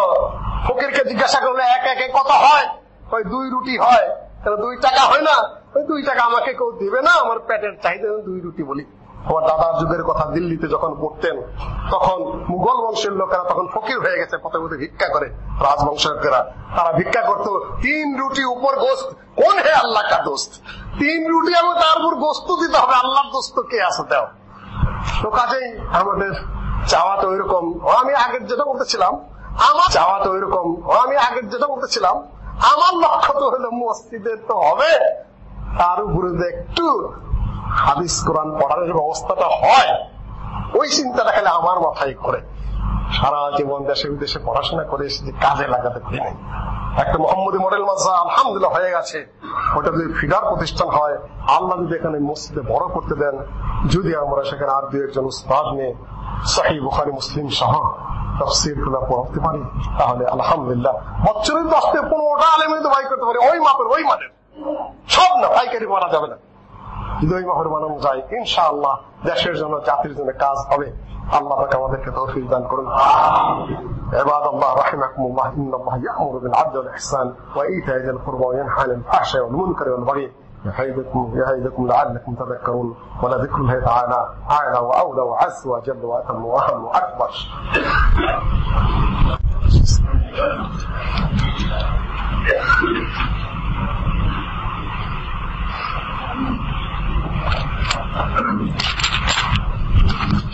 ফকিরকে জিজ্ঞাসা করলে এক একে কত হয় ওই দুই রুটি হয়, তাহলে দুই টাকা হয় না ওই দুই টাকা আমাকে কেউ দিবে না, আমার পেটের চাহিদা দুই রুটি বলি। আমার দাদার যুগের কথা দিল্লিতে যখন পড়তেন, তখন মুঘল বংশের লোকেরা তখন ফকির হয়ে গেছে পথে পথে ভিক্ষা করে। রাজবংশকেরা তারা ভিক্ষা করত, তিন রুটি উপর গোস্ত, কোন হে আল্লাহ কা দোস্ত? তিন রুটি এবং তার উপর গোস্ত দিতে হবে, আল্লাহর দোস্ত কে আছে দেও? তো কাজেই আমাদের চাওয়া তো ওইরকম আমি আগের যেটা বলতেছিলাম, আমার চাওয়া তো ওইরকম আমি আগের যেটা বলতেছিলাম, আমার লক্ষ্য তো হলো মসজিদের তো হবে, তার উপরে একটু হাদিস, কোরআন পড়ার যে ব্যবস্থাটা হয়, ওই চিন্তাটা খালি আমার মাথায় করে। সারা জীবন দেশে, বিদেশে পড়াশোনা করে এসেছি, কাজে লাগাতে পারি নাই। একটা মোহাম্মদী মডেল মাদ্রাসা আলহামদুলিল্লাহ হয়ে গেছে। ওটা যদি ফিডার প্রতিষ্ঠান হয়, আল্লাহ যদি এখানে মসজিদে বড় করতে দেন, যদি আমরা সেখানে আর দু একজন উস্তাদ নিয়ে সাহি বুখারি, মুসলিম সহ তফসিরগুলা পড়তে পারি, তাহলে আলহামদুলিল্লাহ। বছরের দশ থেকে পনেরোটা আলেম ভাই করতে পারি, ওই মাপের, ওই মানের। সব না, পাইকারি মারা যাবে না। যদি ওই মাপের বানানো যায় ইনশাআল্লাহ দেশের জন্য জাতির জন্য কাজ হবে আল্লাহ পাক আমাদেরকে তৌফিক দান করুন عباد الله رحمكم الله ان الله يامر بالعدل والاحسان وايتاء ذي القربى وينهى عن الفحشاء والمنكر والبغي يعظكم يعظكم لعلكم تذكرون ولذكر الله تعالى اعلى واولى وعز وجل واتم واهم واكبر Thank you. Thank you.